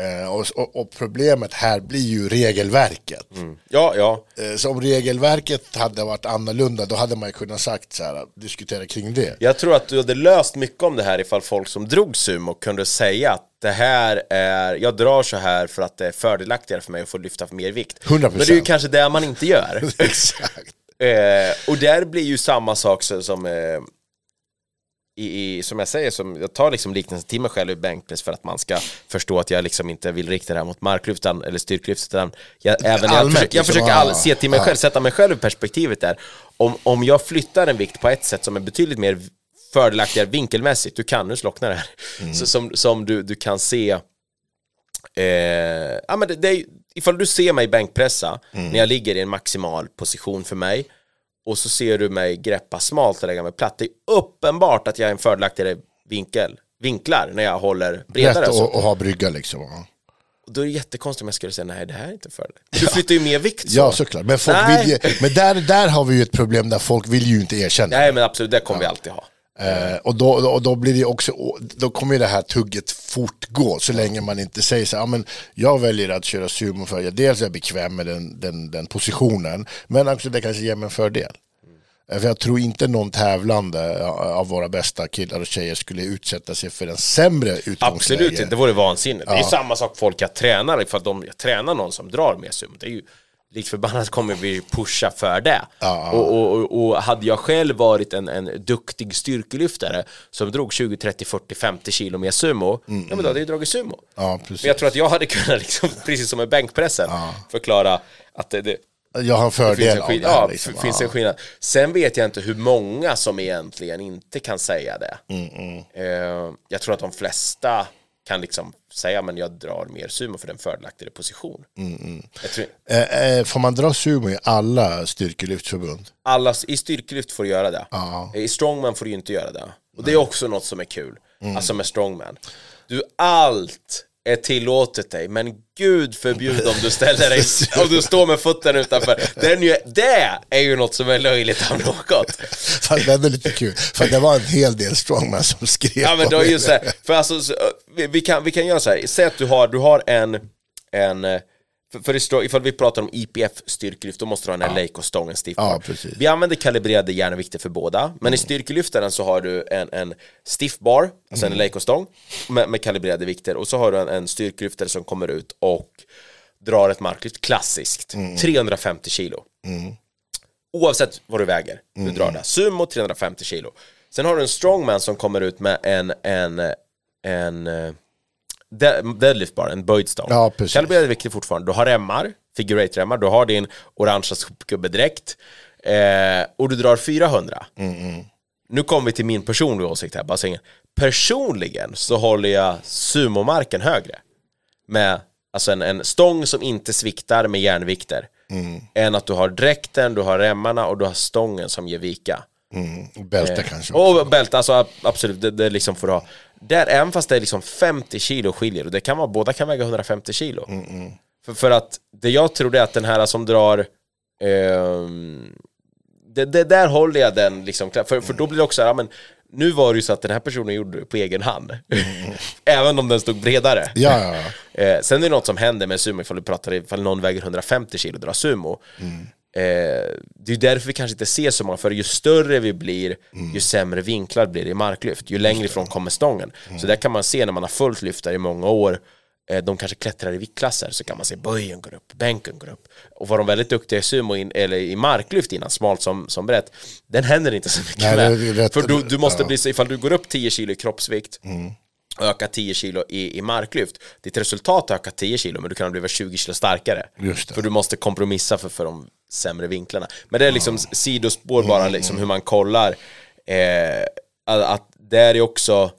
Speaker 1: Eh, och, och, problemet här blir ju regelverket.
Speaker 2: Ja, ja.
Speaker 1: Eh, Så om regelverket hade varit annorlunda då hade man ju kunnat sagt så här, diskutera kring det.
Speaker 2: Jag tror att du hade löst mycket om det här ifall folk som drog sumo kunde säga att det här är, jag drar så här för att det är fördelaktigare för mig att få lyfta för mer vikt.
Speaker 1: 100%.
Speaker 2: Men det är ju kanske det man inte gör.
Speaker 1: Exakt.
Speaker 2: Eh, och där blir ju samma sak som i, i, som jag säger, som, jag tar liksom liknelsen till mig själv i bänkpress för att man ska förstå att jag liksom inte vill rikta det här mot marklyftan eller styrklyft utan jag, även jag, försöker, jag
Speaker 1: liksom,
Speaker 2: försöker all, se till mig
Speaker 1: Ja.
Speaker 2: själv, sätta mig själv i perspektivet där. Om, om jag flyttar en vikt på ett sätt som är betydligt mer fördelaktigare vinkelmässigt, du kan, nu slocknar det här,
Speaker 1: Mm.
Speaker 2: så, som, som du, du kan se Eh, ja, men det, det är, ifall du ser mig bänkpressa
Speaker 1: Mm.
Speaker 2: när jag ligger i en maximal position för mig och så ser du mig greppa smalt och lägga mig platt. Det är uppenbart att jag är en fördelaktigare vinkel, vinklar när jag håller bredare.
Speaker 1: Rätt
Speaker 2: så.
Speaker 1: att att ha brygga liksom. Ja.
Speaker 2: Och Då är det jättekonstigt om jag skulle säga nej det här är inte fördelaktigt. Du flyttar ju mer vikt så.
Speaker 1: Ja såklart, men, folk
Speaker 2: Nej.
Speaker 1: vill ju, men där, där har vi ju ett problem där folk vill ju inte erkänna
Speaker 2: Nej men absolut, det kommer vi alltid ha.
Speaker 1: Eh, och då, och då blir det också, då kommer det här tugget fortgå så länge man inte säger så här, ja, men jag väljer att köra sumo för jag dels är jag bekväm med den, den, den positionen, men också det kanske ger mig en fördel. Eh, För jag tror inte någon tävlande ja, av våra bästa killar och tjejer skulle utsätta sig för en sämre utgångsläge.
Speaker 2: Absolut inte, det vore vansinnigt. Det är samma sak folk jag tränar, ifall de, jag tränar någon som drar mer sumo, det är ju likt förbannat kommer vi pusha för det.
Speaker 1: Ja.
Speaker 2: Och, och, och, och hade jag själv varit en, en duktig styrkelyftare som drog 20, 30, 40, 50 kilo mer sumo, ja men då hade jag dragit sumo.
Speaker 1: Ja, precis.
Speaker 2: Men jag tror att jag hade kunnat, liksom, precis som med bänkpressen, förklara att det, det
Speaker 1: Jag har en
Speaker 2: finns
Speaker 1: fördel
Speaker 2: en,
Speaker 1: av
Speaker 2: skillnad.
Speaker 1: det här.
Speaker 2: Ja,
Speaker 1: Liksom.
Speaker 2: f- finns
Speaker 1: Ja.
Speaker 2: en skillnad. Sen vet jag inte hur många som egentligen inte kan säga det.
Speaker 1: Mm,
Speaker 2: Eh, jag tror att de flesta kan liksom säga men jag drar mer sumo för den fördelaktigare position.
Speaker 1: Mm,
Speaker 2: Jag tror,
Speaker 1: Eh, eh, får man dra sumo i alla styrkelyftförbund?
Speaker 2: alla, I styrkelyft får du göra det.
Speaker 1: Ja.
Speaker 2: I strongman får du inte göra det. Och det är också något som är kul.
Speaker 1: Mm.
Speaker 2: Alltså med strongman. Du, allt är tillåtet dig, men gud förbjud om du ställer dig, om du står med fötterna utanför. Det är ju, det är ju något som är löjligt av något.
Speaker 1: Fast det är lite kul, för det var en hel del strongman som skrev
Speaker 2: Ja men då är
Speaker 1: det.
Speaker 2: ju så här, för alltså, så, vi, vi, kan, vi kan göra så här, säg att du har, du har en, en eh, för, för ifall vi pratar om IPF-styrkelyft, då måste du ha en Leica-stång, en stiff
Speaker 1: Ja,
Speaker 2: bar.
Speaker 1: precis.
Speaker 2: Vi använder kalibrerade järnvikter för båda, men i styrkelyftaren så har du en, en stiff bar, alltså en Leica-stång, med, med kalibrerade vikter, och så har du en, en styrkelyftare som kommer ut och drar ett marklyft klassiskt, 350 kilo. Oavsett vad du väger, du drar det. Sumo 350 kilo. Sen har du en strongman som kommer ut med en, en, en eh, deadlift bar, en böjd stång.
Speaker 1: Ja, precis.
Speaker 2: Kalibrerade vikter fortfarande. Du har remmar, figure remmar, du har din orangea sopgubbedräkt eh, och du drar 400. Nu kommer vi till min personliga åsikt här, bara så ingen- Personligen så håller jag sumomarken högre med alltså en, en stång som inte sviktar med järnvikter än att du har dräkten, du har remmarna och du har stången som ger vika.
Speaker 1: Mm, bälte kanske också.
Speaker 2: Och bälte, alltså ab- absolut, det, det liksom får du ha. Där, även fast det är liksom 50 kilo skiljer, och det kan vara, båda kan väga 150 kilo. För, för att det jag tror är att den här som drar ehm, det, det där håller jag den liksom, för, för då blir det också, ja, men nu var det ju så att den här personen gjorde på egen hand. Även om den stod bredare.
Speaker 1: Ja, ja, ja.
Speaker 2: Eh, sen är det något som händer med sumo ifall du pratar ifall någon väger 150 kilo och drar sumo. Eh, det är därför vi kanske inte ser så många, för ju större vi blir, ju sämre vinklar blir det i marklyft, ju längre ifrån kommer stången. Så där kan man se när man har följt lyftare i många år, eh, de kanske klättrar i viktklasser, så kan man se böjen går upp, bänken går upp. Och var de väldigt duktiga i sumo, in, eller i marklyft innan, smalt som, som brett, den händer inte så mycket
Speaker 1: Nej,
Speaker 2: med.
Speaker 1: rätt-
Speaker 2: för du, du måste
Speaker 1: ja.
Speaker 2: bli ifall du går upp 10 kilo i kroppsvikt, öka 10 kilo i, i marklyft. Ditt resultat ökar 10 kilo, men du kan bli 20 kilo starkare. För du måste kompromissa för, för de sämre vinklarna. Men det är liksom sidospår bara, liksom hur man kollar. Eh, att, det är också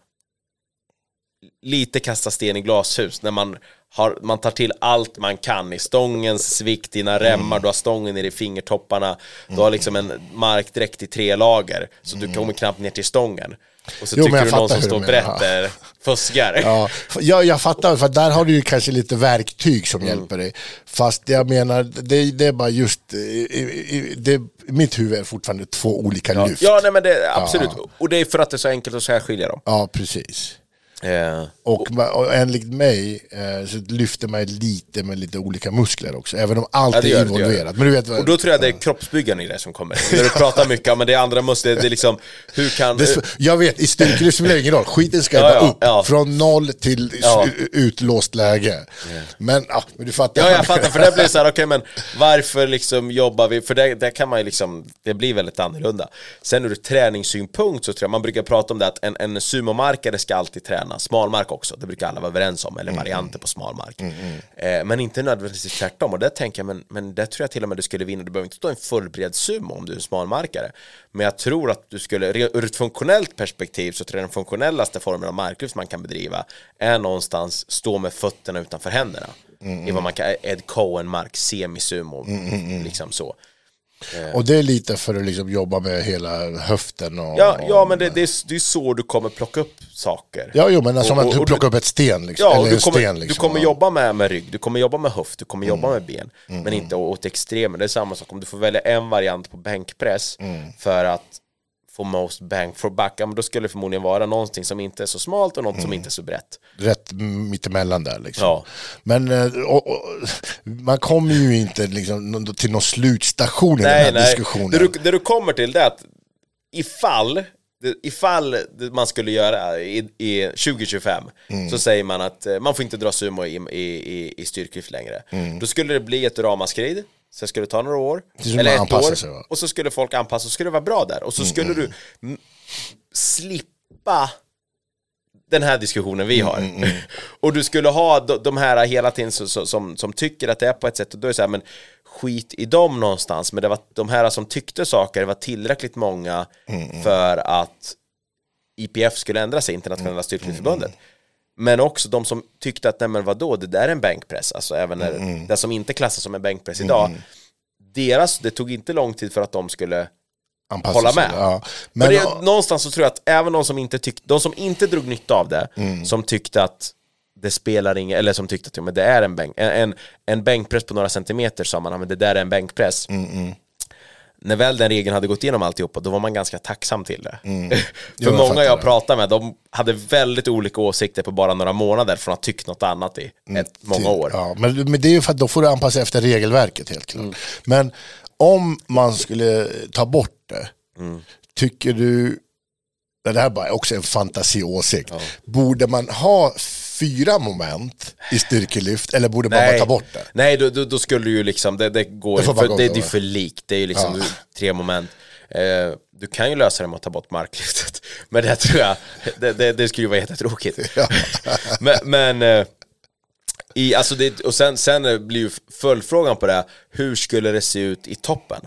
Speaker 2: lite kasta sten i glashus när man har, man tar till allt man kan i stångens svikt, dina remmar, du har stången nere i fingertopparna, du har liksom en markdräkt i tre lager, så du kommer knappt ner till stången. Och så
Speaker 1: Jo,
Speaker 2: tycker
Speaker 1: jag
Speaker 2: du någon som står brett eh, fuskar.
Speaker 1: Ja, jag, jag fattar, för där har du ju kanske lite verktyg som hjälper dig. Fast jag menar, det, det är bara just, eh, det, mitt huvud är fortfarande två olika lyft.
Speaker 2: Ja, nej men det, absolut. Och det är för att det är så enkelt att särskilja dem.
Speaker 1: Ja, precis.
Speaker 2: Eh,
Speaker 1: Och, och enligt mig eh, så lyfter man lite med lite olika muskler också, även om allt
Speaker 2: Ja,
Speaker 1: är involverat. Men du vet, vad-
Speaker 2: och då tror jag det är kroppsbyggaren i det som kommer. När du pratar mycket, men det är andra muskler, det är liksom, hur kan...
Speaker 1: det, jag vet, i styrkelyft spelar det ingen roll, skiten ska
Speaker 2: Ja, ja,
Speaker 1: upp,
Speaker 2: ja.
Speaker 1: från noll till
Speaker 2: Ja.
Speaker 1: utlåst läge. Men, ja, men du fattar.
Speaker 2: Ja, jag fattar, för det blir så här, okej men varför liksom jobbar vi, för det, det kan man ju liksom, det blir väldigt annorlunda. Sen ur träningssynpunkt så tror jag, man brukar prata om det att en, en sumomarkare ska alltid träna, smalmark också, det brukar alla vara överens om, eller varianter på smalmark. Eh, men inte nödvändigtvis tvärtom, och det tänker jag, men, men det tror jag till och med du skulle vinna, du behöver inte stå en fullbred sumo om du är en smalmarkare. Men jag tror att du skulle, ur ett funktionellt perspektiv så tror jag den funktionellaste formen av marklyft man kan bedriva är någonstans stå med fötterna utanför händerna. I vad man kan, Ed Cohen-mark, semisumo, liksom så.
Speaker 1: Och det är lite för att liksom jobba med hela höften och...
Speaker 2: Ja, ja men det, det, är, det är så du kommer plocka upp saker.
Speaker 1: Ja, jo, men alltså,
Speaker 2: Och-
Speaker 1: man
Speaker 2: och- och
Speaker 1: plockar
Speaker 2: du-
Speaker 1: upp ett sten liksom,
Speaker 2: Ja,
Speaker 1: eller
Speaker 2: du
Speaker 1: en
Speaker 2: kommer,
Speaker 1: sten liksom.
Speaker 2: du kommer jobba med, med rygg, du kommer jobba med höft, du kommer jobba
Speaker 1: Mm.
Speaker 2: med ben. Men inte åt extremen. Det är samma sak om du får välja en variant på bänkpress
Speaker 1: Mm.
Speaker 2: för att få most bang for buck, ja, men då skulle det förmodligen vara någonting som inte är så smalt och något
Speaker 1: Mm.
Speaker 2: som inte är så brett.
Speaker 1: Rätt mittemellan där liksom.
Speaker 2: Ja.
Speaker 1: Men eh, och, och, man kommer ju inte liksom, till någon slutstation i den här diskussionen.
Speaker 2: Det du, det du kommer till det är att ifall, ifall man skulle göra i, i 2025
Speaker 1: Mm.
Speaker 2: så säger man att eh, man får inte dra sumo i, i, i, styrkelyft längre.
Speaker 1: Mm.
Speaker 2: Då skulle det bli ett ramaskrid, sen skulle det ta några år, eller ett år,
Speaker 1: sig,
Speaker 2: och så skulle folk anpassa, och så skulle det vara bra där. Och så
Speaker 1: Mm,
Speaker 2: skulle du mm, slippa den här diskussionen vi har.
Speaker 1: Mm,
Speaker 2: och du skulle ha de, här hela tiden som, som- som, tycker att det är på ett sätt, och då är det så här, men skit i dem någonstans, men det var de här som tyckte saker, det var tillräckligt många
Speaker 1: Mm,
Speaker 2: för att IPF skulle ändra sig, Internationella
Speaker 1: Mm,
Speaker 2: styrkelyftförbundet. Men också de som tyckte att, nej men vadå, det där är en bänkpress, alltså även när,
Speaker 1: Mm,
Speaker 2: det som inte klassas som en bänkpress idag, deras, det tog inte lång tid för att de skulle
Speaker 1: Anpassa
Speaker 2: hålla
Speaker 1: sig,
Speaker 2: med.
Speaker 1: Ja.
Speaker 2: men
Speaker 1: Men,
Speaker 2: det, någonstans så tror jag att även de som inte tyckte, de som inte drog nytta av det,
Speaker 1: Mm.
Speaker 2: som tyckte att det spelar ingen, eller som tyckte att ja, men det är en, bänk, en, en, en bänkpress på några centimeter sa man, men det där är en bänkpress.
Speaker 1: Mm,
Speaker 2: När väl den regeln hade gått igenom alltihopa, då var man ganska tacksam till det.
Speaker 1: Jo,
Speaker 2: För
Speaker 1: jag
Speaker 2: många jag pratade med, de hade väldigt olika åsikter på bara några månader från att ha tyckt något annat i ett, många år.
Speaker 1: Mm, Ja, men, men det är ju för att då får du anpassa efter regelverket helt klart.
Speaker 2: Mm.
Speaker 1: Men om man skulle ta bort det,
Speaker 2: Mm.
Speaker 1: tycker du, det här är bara också en fantasiåsikt, borde man ha fyra moment i styrkelyft eller borde man bara ta bort det?
Speaker 2: Nej, då, då, då skulle du ju liksom, det, det går
Speaker 1: Det
Speaker 2: för
Speaker 1: gå
Speaker 2: det, det är för likt, det är ju liksom
Speaker 1: Ja.
Speaker 2: tre moment. Eh, du kan ju lösa det med att ta bort marklyftet, men det tror jag, det, det, det skulle ju vara jättetråkigt.
Speaker 1: Ja.
Speaker 2: men, men eh, i, alltså det, och sen, sen blir ju följdfrågan på det, hur skulle det se ut i toppen?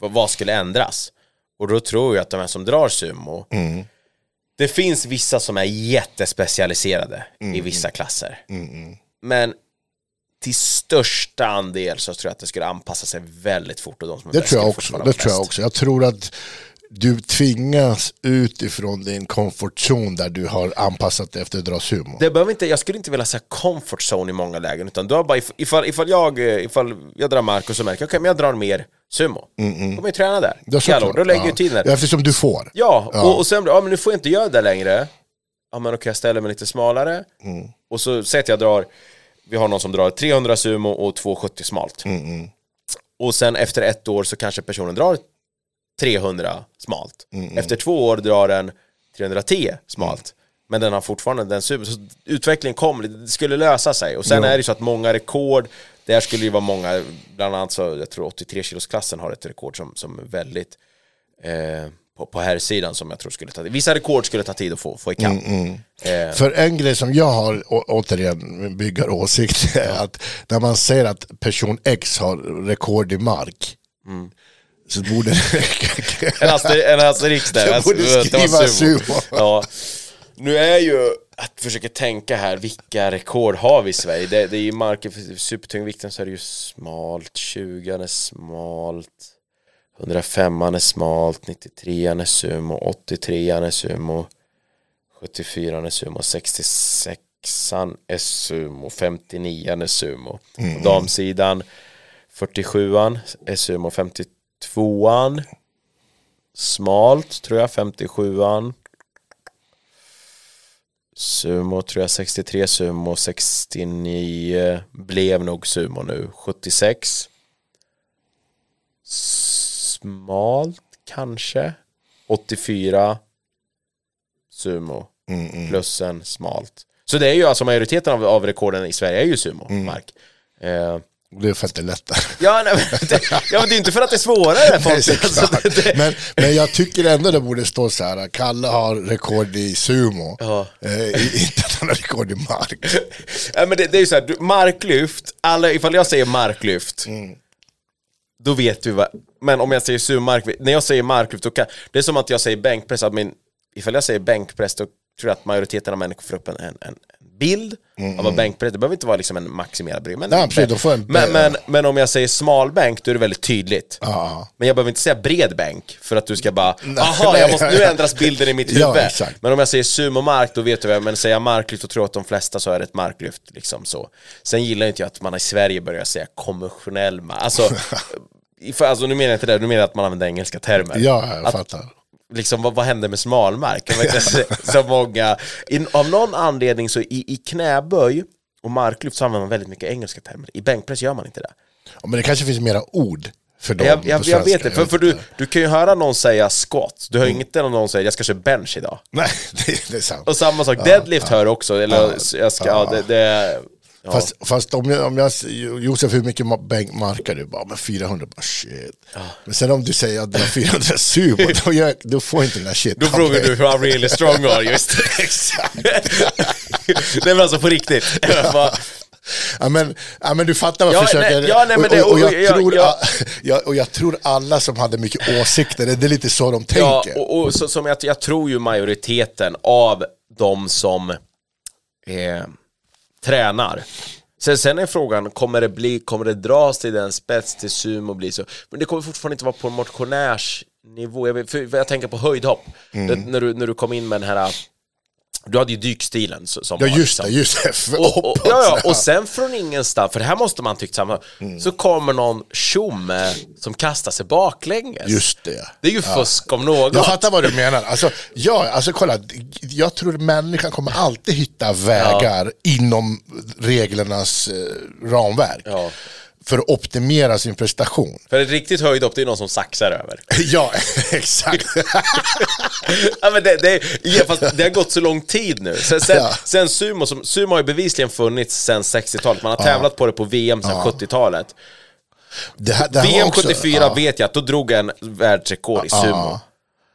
Speaker 2: Vad skulle ändras? Och då tror jag att de här som drar sumo,
Speaker 1: Mm.
Speaker 2: det finns vissa som är jättespecialiserade i
Speaker 1: Mm.
Speaker 2: vissa klasser. Men till största andel så tror jag att det skulle anpassa sig väldigt fort och de som är
Speaker 1: Det tror jag också. Det tror jag också. Jag tror att du tvingas utifrån din comfort zone där du har anpassat dig efter att dra sumo.
Speaker 2: Det behöver inte, jag skulle inte vilja säga comfort zone i många lägen, utan du har bara, if- ifall, ifall, jag, eh, ifall jag drar mark och märker okej men jag drar mer sumo. Då kommer jag träna där.
Speaker 1: Såklart.
Speaker 2: då lägger
Speaker 1: ja.
Speaker 2: jag tiden där.
Speaker 1: Ja, eftersom du får.
Speaker 2: Ja,
Speaker 1: Ja.
Speaker 2: Och, och sen ja men nu får jag inte göra det längre. Ja men okej, jag ställer mig lite smalare.
Speaker 1: Mm.
Speaker 2: Och så säger att jag drar, vi har någon som drar 300 sumo och 270 smalt.
Speaker 1: Mm,
Speaker 2: Och sen efter ett år så kanske personen drar 300 smalt.
Speaker 1: Mm,
Speaker 2: Efter två år drar den 310 smalt. Men den har fortfarande den sumo. Så utvecklingen kommer, det skulle lösa sig. Och sen
Speaker 1: Ja.
Speaker 2: är det så att många rekord, där skulle ju vara många, bland annat så, jag tror 83 kilosklassen har ett rekord som, som är väldigt eh, på, på här sidan som jag tror skulle ta Vissa rekord skulle ta tid att få, få ikapp.
Speaker 1: Mm,
Speaker 2: Eh,
Speaker 1: För en grej som jag har, å, återigen byggaråsikt, är att när man säger att person X har rekord i mark,
Speaker 2: Mm.
Speaker 1: Så borde
Speaker 2: en, aster, en asterix där.
Speaker 1: Jag
Speaker 2: Alltså,
Speaker 1: borde
Speaker 2: det var
Speaker 1: skriva sumo.
Speaker 2: Ja. Nu är ju att försöka tänka här, vilka rekord har vi i Sverige? Det, det är ju marker för supertungvikten så är det ju smalt, 20 är smalt, 105 är smalt, 93 är sumo, 83 är sumo, 74 är sumo, 66 är sumo, 59 är sumo.
Speaker 1: Mm.
Speaker 2: På damsidan 47 är sumo, 52 smalt tror jag, 57an Sumo tror jag 63, sumo 69, blev nog sumo nu. 76. Smalt kanske, 84 sumo. Plus en smalt. Så det är ju alltså majoriteten av, av rekorden i Sverige är ju sumo, Mark. Eh,
Speaker 1: Det är för att det är lättare.
Speaker 2: ja, nej, men det, ja, men det är inte för att det är svårare. folk. Alltså, det,
Speaker 1: men, men jag tycker ändå det borde stå så här, Kalle har rekord i sumo.
Speaker 2: Ja.
Speaker 1: Eh, inte att han har rekord i mark.
Speaker 2: Ja, men det, det är ju så här, marklyft, alla, ifall jag säger marklyft, då vet du vad, men om jag säger sumark, när jag säger marklyft, då kan, det är som att jag säger bänkpress, att min, ifall jag säger bänkpress, då tror jag att majoriteten av människor får upp en, en, en bild av vad bänkpress, det behöver inte vara liksom en maximerad bredd, men,
Speaker 1: de får en-
Speaker 2: men, men, men om jag säger smalbänk, då är det väldigt tydligt.
Speaker 1: Ja.
Speaker 2: Men jag behöver inte säga bred bänk för att du ska bara, aha, jag måste, nu ändras bilden i mitt huvud.
Speaker 1: Ja.
Speaker 2: Men om jag säger sumomark, då vet du vad jag men säger jag marklyft, då tror jag att de flesta så är det ett marklyft. Liksom så. Sen gillar inte jag att man i Sverige börjar säga konventionell mark. Alltså, för, alltså, nu menar jag inte det, nu menar jag att man använder engelska termer.
Speaker 1: Ja, jag
Speaker 2: att,
Speaker 1: fattar.
Speaker 2: Liksom, vad, vad händer med smalmark? Så många, in, av någon anledning så i, i knäböj och marklyft så använder man väldigt mycket engelska termer. I bänkpress gör man inte det.
Speaker 1: Ja, men det kanske finns mera ord för dem
Speaker 2: Jag, jag, jag vet det, för, för du, du kan ju höra någon säga squat, du hör
Speaker 1: Mm.
Speaker 2: inte någon säga jag ska köra bench idag.
Speaker 1: Nej, det, det är sant.
Speaker 2: Och samma sak, deadlift hör också, eller jag ska, ja, det, det ja.
Speaker 1: Fast, fast om, jag, om jag, Josef hur mycket markar du? Bara, men 400, bara shit. Men sen om du säger att du har 400 sumo, då, gör, då får jag inte den där shit.
Speaker 2: Då frågar du hur really strong are? Just det.
Speaker 1: Exakt.
Speaker 2: Nej men alltså på riktigt. Jag bara,
Speaker 1: Ja men, ja, men du fattar vad jag
Speaker 2: Ja,
Speaker 1: försöker...
Speaker 2: ja,
Speaker 1: och, jag
Speaker 2: jag-
Speaker 1: tror,
Speaker 2: jag-
Speaker 1: jag, jag alla som hade mycket åsikter, det är lite så de
Speaker 2: ja,
Speaker 1: tänker.
Speaker 2: och, och så, som jag, jag tror ju majoriteten av de som eh, tränar. Sen, sen är frågan, kommer det bli, kommer det dras till den spets till sumo bli så? Men det kommer fortfarande inte vara på motionärsnivå. Jag, vet- för, för jag tänker på höjdhopp.
Speaker 1: Mm.
Speaker 2: Det, när, du, när du kom in med den här, du hade ju dykstilen. Som
Speaker 1: Ja
Speaker 2: var
Speaker 1: just
Speaker 2: liksom-
Speaker 1: det, just det.
Speaker 2: Och, och, ja, ja, och sen från ingenstans, för det här måste man tyckt samma, så kommer någon tjomme som kastar sig baklänges.
Speaker 1: Just det.
Speaker 2: Det är ju fusk om något.
Speaker 1: Jag fattar vad du menar. Alltså, ja, alltså kolla, jag tror människan kommer alltid hitta vägar inom reglernas eh, ramverk.
Speaker 2: Ja.
Speaker 1: För att optimera sin prestation.
Speaker 2: För ett riktigt höjdhopp, det är någon som saxar över.
Speaker 1: Ja, exakt.
Speaker 2: ja, men det, det, ja, fast det har gått så lång tid nu. Sen, sen,
Speaker 1: Ja.
Speaker 2: sen sumo, som, sumo har ju bevisligen funnits sen 60-talet. Man har tävlat på det på VM sen 70-talet.
Speaker 1: Det här, det här
Speaker 2: VM
Speaker 1: var också-
Speaker 2: 74
Speaker 1: ja.
Speaker 2: vet jag att då drog jag en världsrekord i sumo.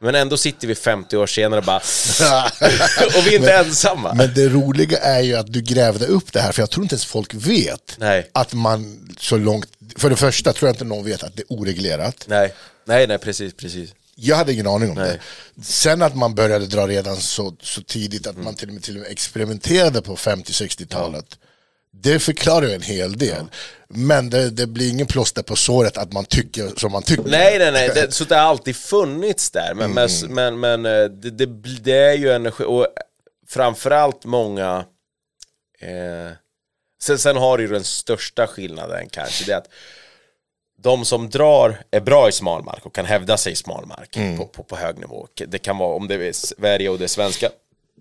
Speaker 2: Men ändå sitter vi 50 år senare och bara... och vi är inte ensamma.
Speaker 1: Men det roliga är ju att du grävde upp det här, för jag tror inte ens folk vet
Speaker 2: Nej.
Speaker 1: att man så långt... För det första tror jag inte någon vet att det är oreglerat.
Speaker 2: Nej, nej, nej, precis, precis.
Speaker 1: Jag hade ingen aning om
Speaker 2: Nej.
Speaker 1: det. Sen att man började dra redan så, så tidigt att
Speaker 2: Mm.
Speaker 1: man till och, med, till och med experimenterade på 50-60-talet. Det förklarar ju en hel del. Men det, det blir ingen plåster på såret att man tycker som man tycker.
Speaker 2: Nej, nej, nej, det, så det har alltid funnits där. Men,
Speaker 1: Mm.
Speaker 2: men, men, eh, det, det, det är ju en... Och framförallt många... Eh, sen, sen har du ju den största skillnaden kanske, det är att de som drar är bra i smalmark och kan hävda sig i smalmark
Speaker 1: Mm.
Speaker 2: på, på, på hög nivå. Det kan vara om det är Sverige och det svenska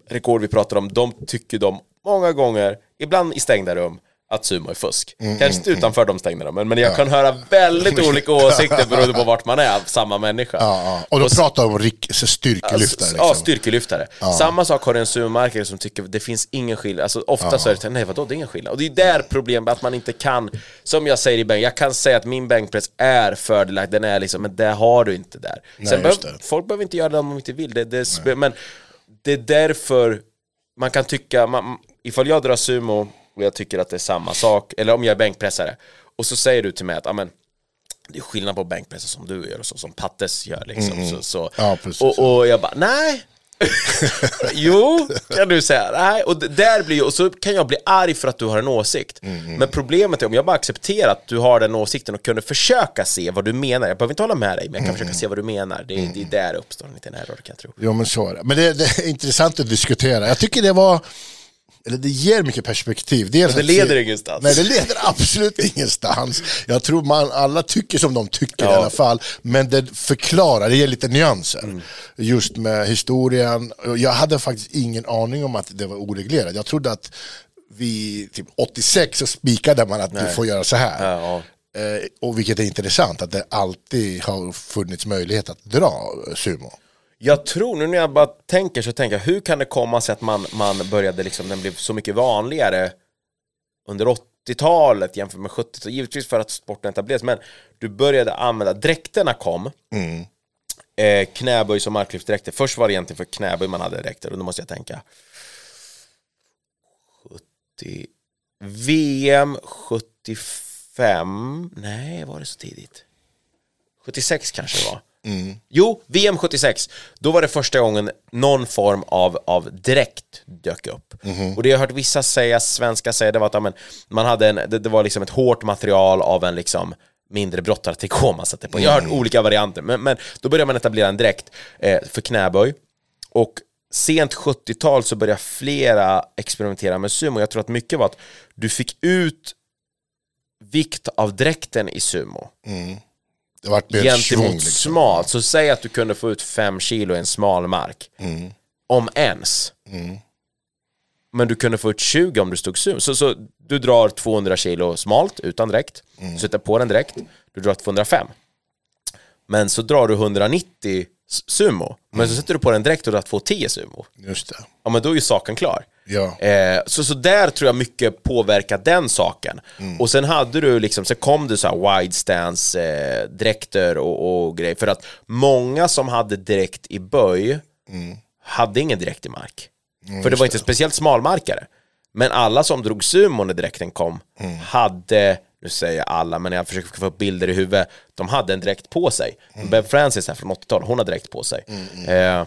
Speaker 2: rekord vi pratar om, de tycker de många gånger, ibland i stängda rum, att sumo är fusk.
Speaker 1: Mm,
Speaker 2: Kanske inte utanför de stängda rummen, men jag kan höra väldigt olika åsikter beroende på vart man är, samma människa.
Speaker 1: Ja, ja. Och då pratar de om rik- så styrkelyftare.
Speaker 2: Ja,
Speaker 1: Liksom.
Speaker 2: styrkelyftare. Samma sak har en sumomarkare som tycker det finns ingen skillnad. Alltså ofta så är det nej vadå, det är ingen skillnad. Och det är där problemet, att man inte kan, som jag säger i bänk, jag kan säga att min bänkpress är fördelaktig, den är liksom, men det har du inte där. Sen
Speaker 1: just
Speaker 2: behöv, folk behöver inte göra det om de inte vill, det, det, men det är därför man kan tycka, man, ifall jag drar sumo och jag tycker att det är samma sak, eller om jag är bänkpressare, och så säger du till mig att, amen, det är skillnad på bänkpressen som du gör och så, som Pattes gör liksom. Så, så.
Speaker 1: Ja, precis.
Speaker 2: och, och jag bara, nej. jo, kan du säga. Nej, och där blir och så kan jag bli arg för att du har en åsikt. Men problemet är om jag bara accepterar att du har den åsikten och kunde försöka se vad du menar. Jag behöver inte hålla med dig, men jag kan försöka se vad du menar. Det, är- det är där uppstår en liten error kan jag tro.
Speaker 1: Jo men så är det. Men det, det är intressant att diskutera. Jag tycker det var... eller det ger mycket perspektiv. Dels
Speaker 2: det
Speaker 1: att
Speaker 2: leder
Speaker 1: se-
Speaker 2: ingenstans.
Speaker 1: Nej, det leder absolut ingenstans. Jag tror man alla tycker som de tycker i
Speaker 2: Ja.
Speaker 1: alla fall. Men det förklarar, det ger lite nyanser.
Speaker 2: Mm.
Speaker 1: Just med historien. Jag hade faktiskt ingen aning om att det var oreglerat. Jag trodde att vi, typ 86 så spikade man att du får göra så här.
Speaker 2: Ja, ja.
Speaker 1: Eh, och vilket är intressant, att det alltid har funnits möjlighet att dra sumo.
Speaker 2: Jag tror, nu när jag bara tänker så tänker jag, hur kan det komma sig att man, man började liksom, den blev så mycket vanligare under 80-talet jämfört med 70-talet, givetvis för att sporten etablerades, men du började använda, dräkterna kom, eh, knäböjs och marklyftsdräkter, först var det egentligen för knäböj man hade dräkter, och då måste jag tänka. 70, VM 75, nej var det så tidigt? 76 kanske det var. Jo, VM 76. Då var det första gången någon form av, av dräkt dök upp. Och det jag har hört vissa säga, svenska säga, det var att ja, men, man hade en, det, det var liksom ett hårt material av en liksom mindre brottartrikå man satte på. Jag har hört olika varianter, men, men då började man etablera en dräkt eh, för knäböj. Och sent 70-tal så började flera experimentera med sumo. Jag tror att mycket var att du fick ut vikt av dräkten i sumo
Speaker 1: Det vart mer
Speaker 2: gentemot
Speaker 1: svung, liksom.
Speaker 2: smalt. Så säg att du kunde få ut 5 kilo i en smal mark.
Speaker 1: Mm.
Speaker 2: Om ens. Men du kunde få ut 20 om du stod sumo. Så, så du drar 200 kilo smalt utan dräkt.
Speaker 1: Mm.
Speaker 2: Sätter på den direkt. Du drar 205. Men så drar du 190 s- sumo. Men
Speaker 1: Mm.
Speaker 2: så sätter du på den direkt och drar 210 sumo.
Speaker 1: Just det.
Speaker 2: Ja men då är ju saken klar.
Speaker 1: Ja.
Speaker 2: Eh, så, så där tror jag mycket påverkar den saken. Och sen hade du liksom, så kom det så här wide stance eh, dräkter och, och grejer. För att många som hade direkt i böj hade ingen direkt i mark. för det var inte speciellt smalmarkare. Men alla som drog sumo när dräkten kom hade, nu säger jag alla, men jag försöker få upp bilder i huvudet, de hade en dräkt på sig. Bev Francis här från 80-talet, hon har dräkt på sig. Eh,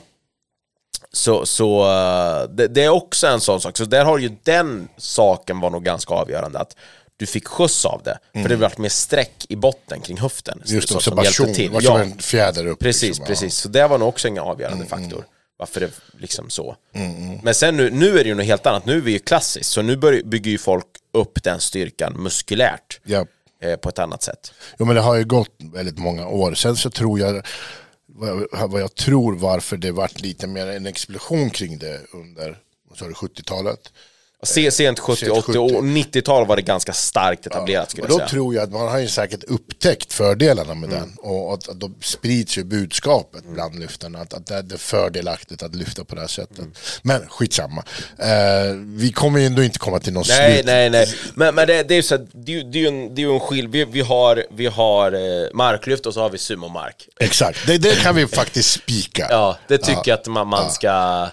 Speaker 2: så, så eh, det, det är också en sån sak. Så där har ju den saken var nog ganska avgörande. Att du fick skjuts av det. För det var mer streck i botten kring höften.
Speaker 1: Just det, observation. Det var som
Speaker 2: Ja,
Speaker 1: en fjäder upp.
Speaker 2: precis,
Speaker 1: liksom.
Speaker 2: Precis. Så det var nog också en avgörande faktor. Varför det liksom så. Men sen nu, nu är det ju något helt annat. Nu är vi ju klassiskt. Så nu bygger ju folk upp den styrkan muskulärt.
Speaker 1: Ja.
Speaker 2: Eh, på ett annat sätt.
Speaker 1: Jo men det har ju gått väldigt många år. Sen så tror jag, vad jag, vad jag tror varför det vart lite mer en explosion kring det under 70-talet.
Speaker 2: Se, sent 70,
Speaker 1: Sent
Speaker 2: 80 och 90-tal var det ganska starkt etablerat skulle
Speaker 1: Och
Speaker 2: jag
Speaker 1: då
Speaker 2: säga.
Speaker 1: tror jag att man har ju säkert upptäckt fördelarna med
Speaker 2: Mm.
Speaker 1: den. Och att, att då sprids ju budskapet bland lyftarna. Att, att det är fördelaktigt att lyfta på det här sättet.
Speaker 2: Mm.
Speaker 1: Men skitsamma. Eh, vi kommer ju ändå inte komma till någon
Speaker 2: Nej,
Speaker 1: slut.
Speaker 2: nej, nej. Men, men det, det är ju så att, det, är det är ju en, det är ju en skill... Vi, vi har, vi har eh, marklyft och så har vi sumomark.
Speaker 1: Exakt, det, det kan vi faktiskt spika.
Speaker 2: Ja, det tycker jag att man, man ska...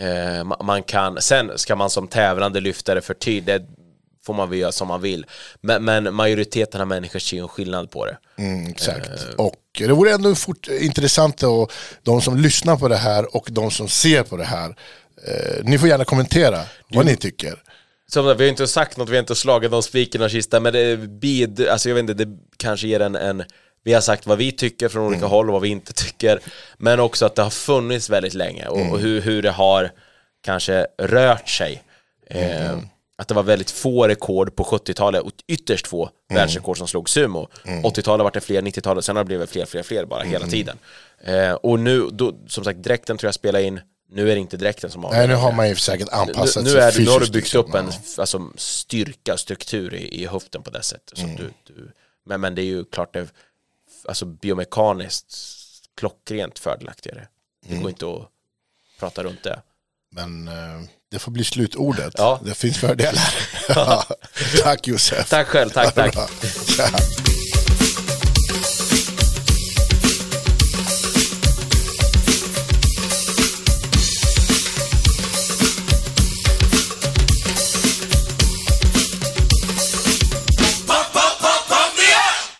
Speaker 2: Eh, ma- man kan... Sen ska man som tävlande lyftare för tid, det får man väl göra som man vill. Men, men majoriteten av människor ser ju en skillnad på det.
Speaker 1: Mm, exakt.
Speaker 2: Eh.
Speaker 1: Och det vore ändå fort, intressant att de som lyssnar på det här och de som ser på det här, eh, ni får gärna kommentera vad ni tycker.
Speaker 2: Som vi har inte sagt något, vi har inte slagit någon spik i någon kista, men det bid, alltså jag vet inte, det kanske ger en, en vi har sagt vad vi tycker från olika håll och vad vi inte tycker, men också att det har funnits väldigt länge och, och hur, hur det har kanske rört sig. Eh, att det var väldigt få rekord på 70-talet, och ytterst få världsrekord som slog sumo. 80-talet var det fler, 90-talet, sen har det blivit fler, fler, fler bara hela tiden. Eh, och nu, då, som sagt, dräkten tror jag spelar in, nu är det inte dräkten som avgör.
Speaker 1: Nej, nu har man ju säkert anpassat
Speaker 2: Nu, nu,
Speaker 1: sig
Speaker 2: är, du- nu har du byggt
Speaker 1: liksom.
Speaker 2: upp en alltså, styrka, struktur i, i höften på det sättet. Som du, du, men, men det är ju klart det alltså, biomekaniskt klockrent fördelaktigare. Det går inte att prata runt det.
Speaker 1: Men eh, det får bli slutordet.
Speaker 2: Ja.
Speaker 1: Det finns fördelar. Tack Josef.
Speaker 2: Tack själv, tack, tack.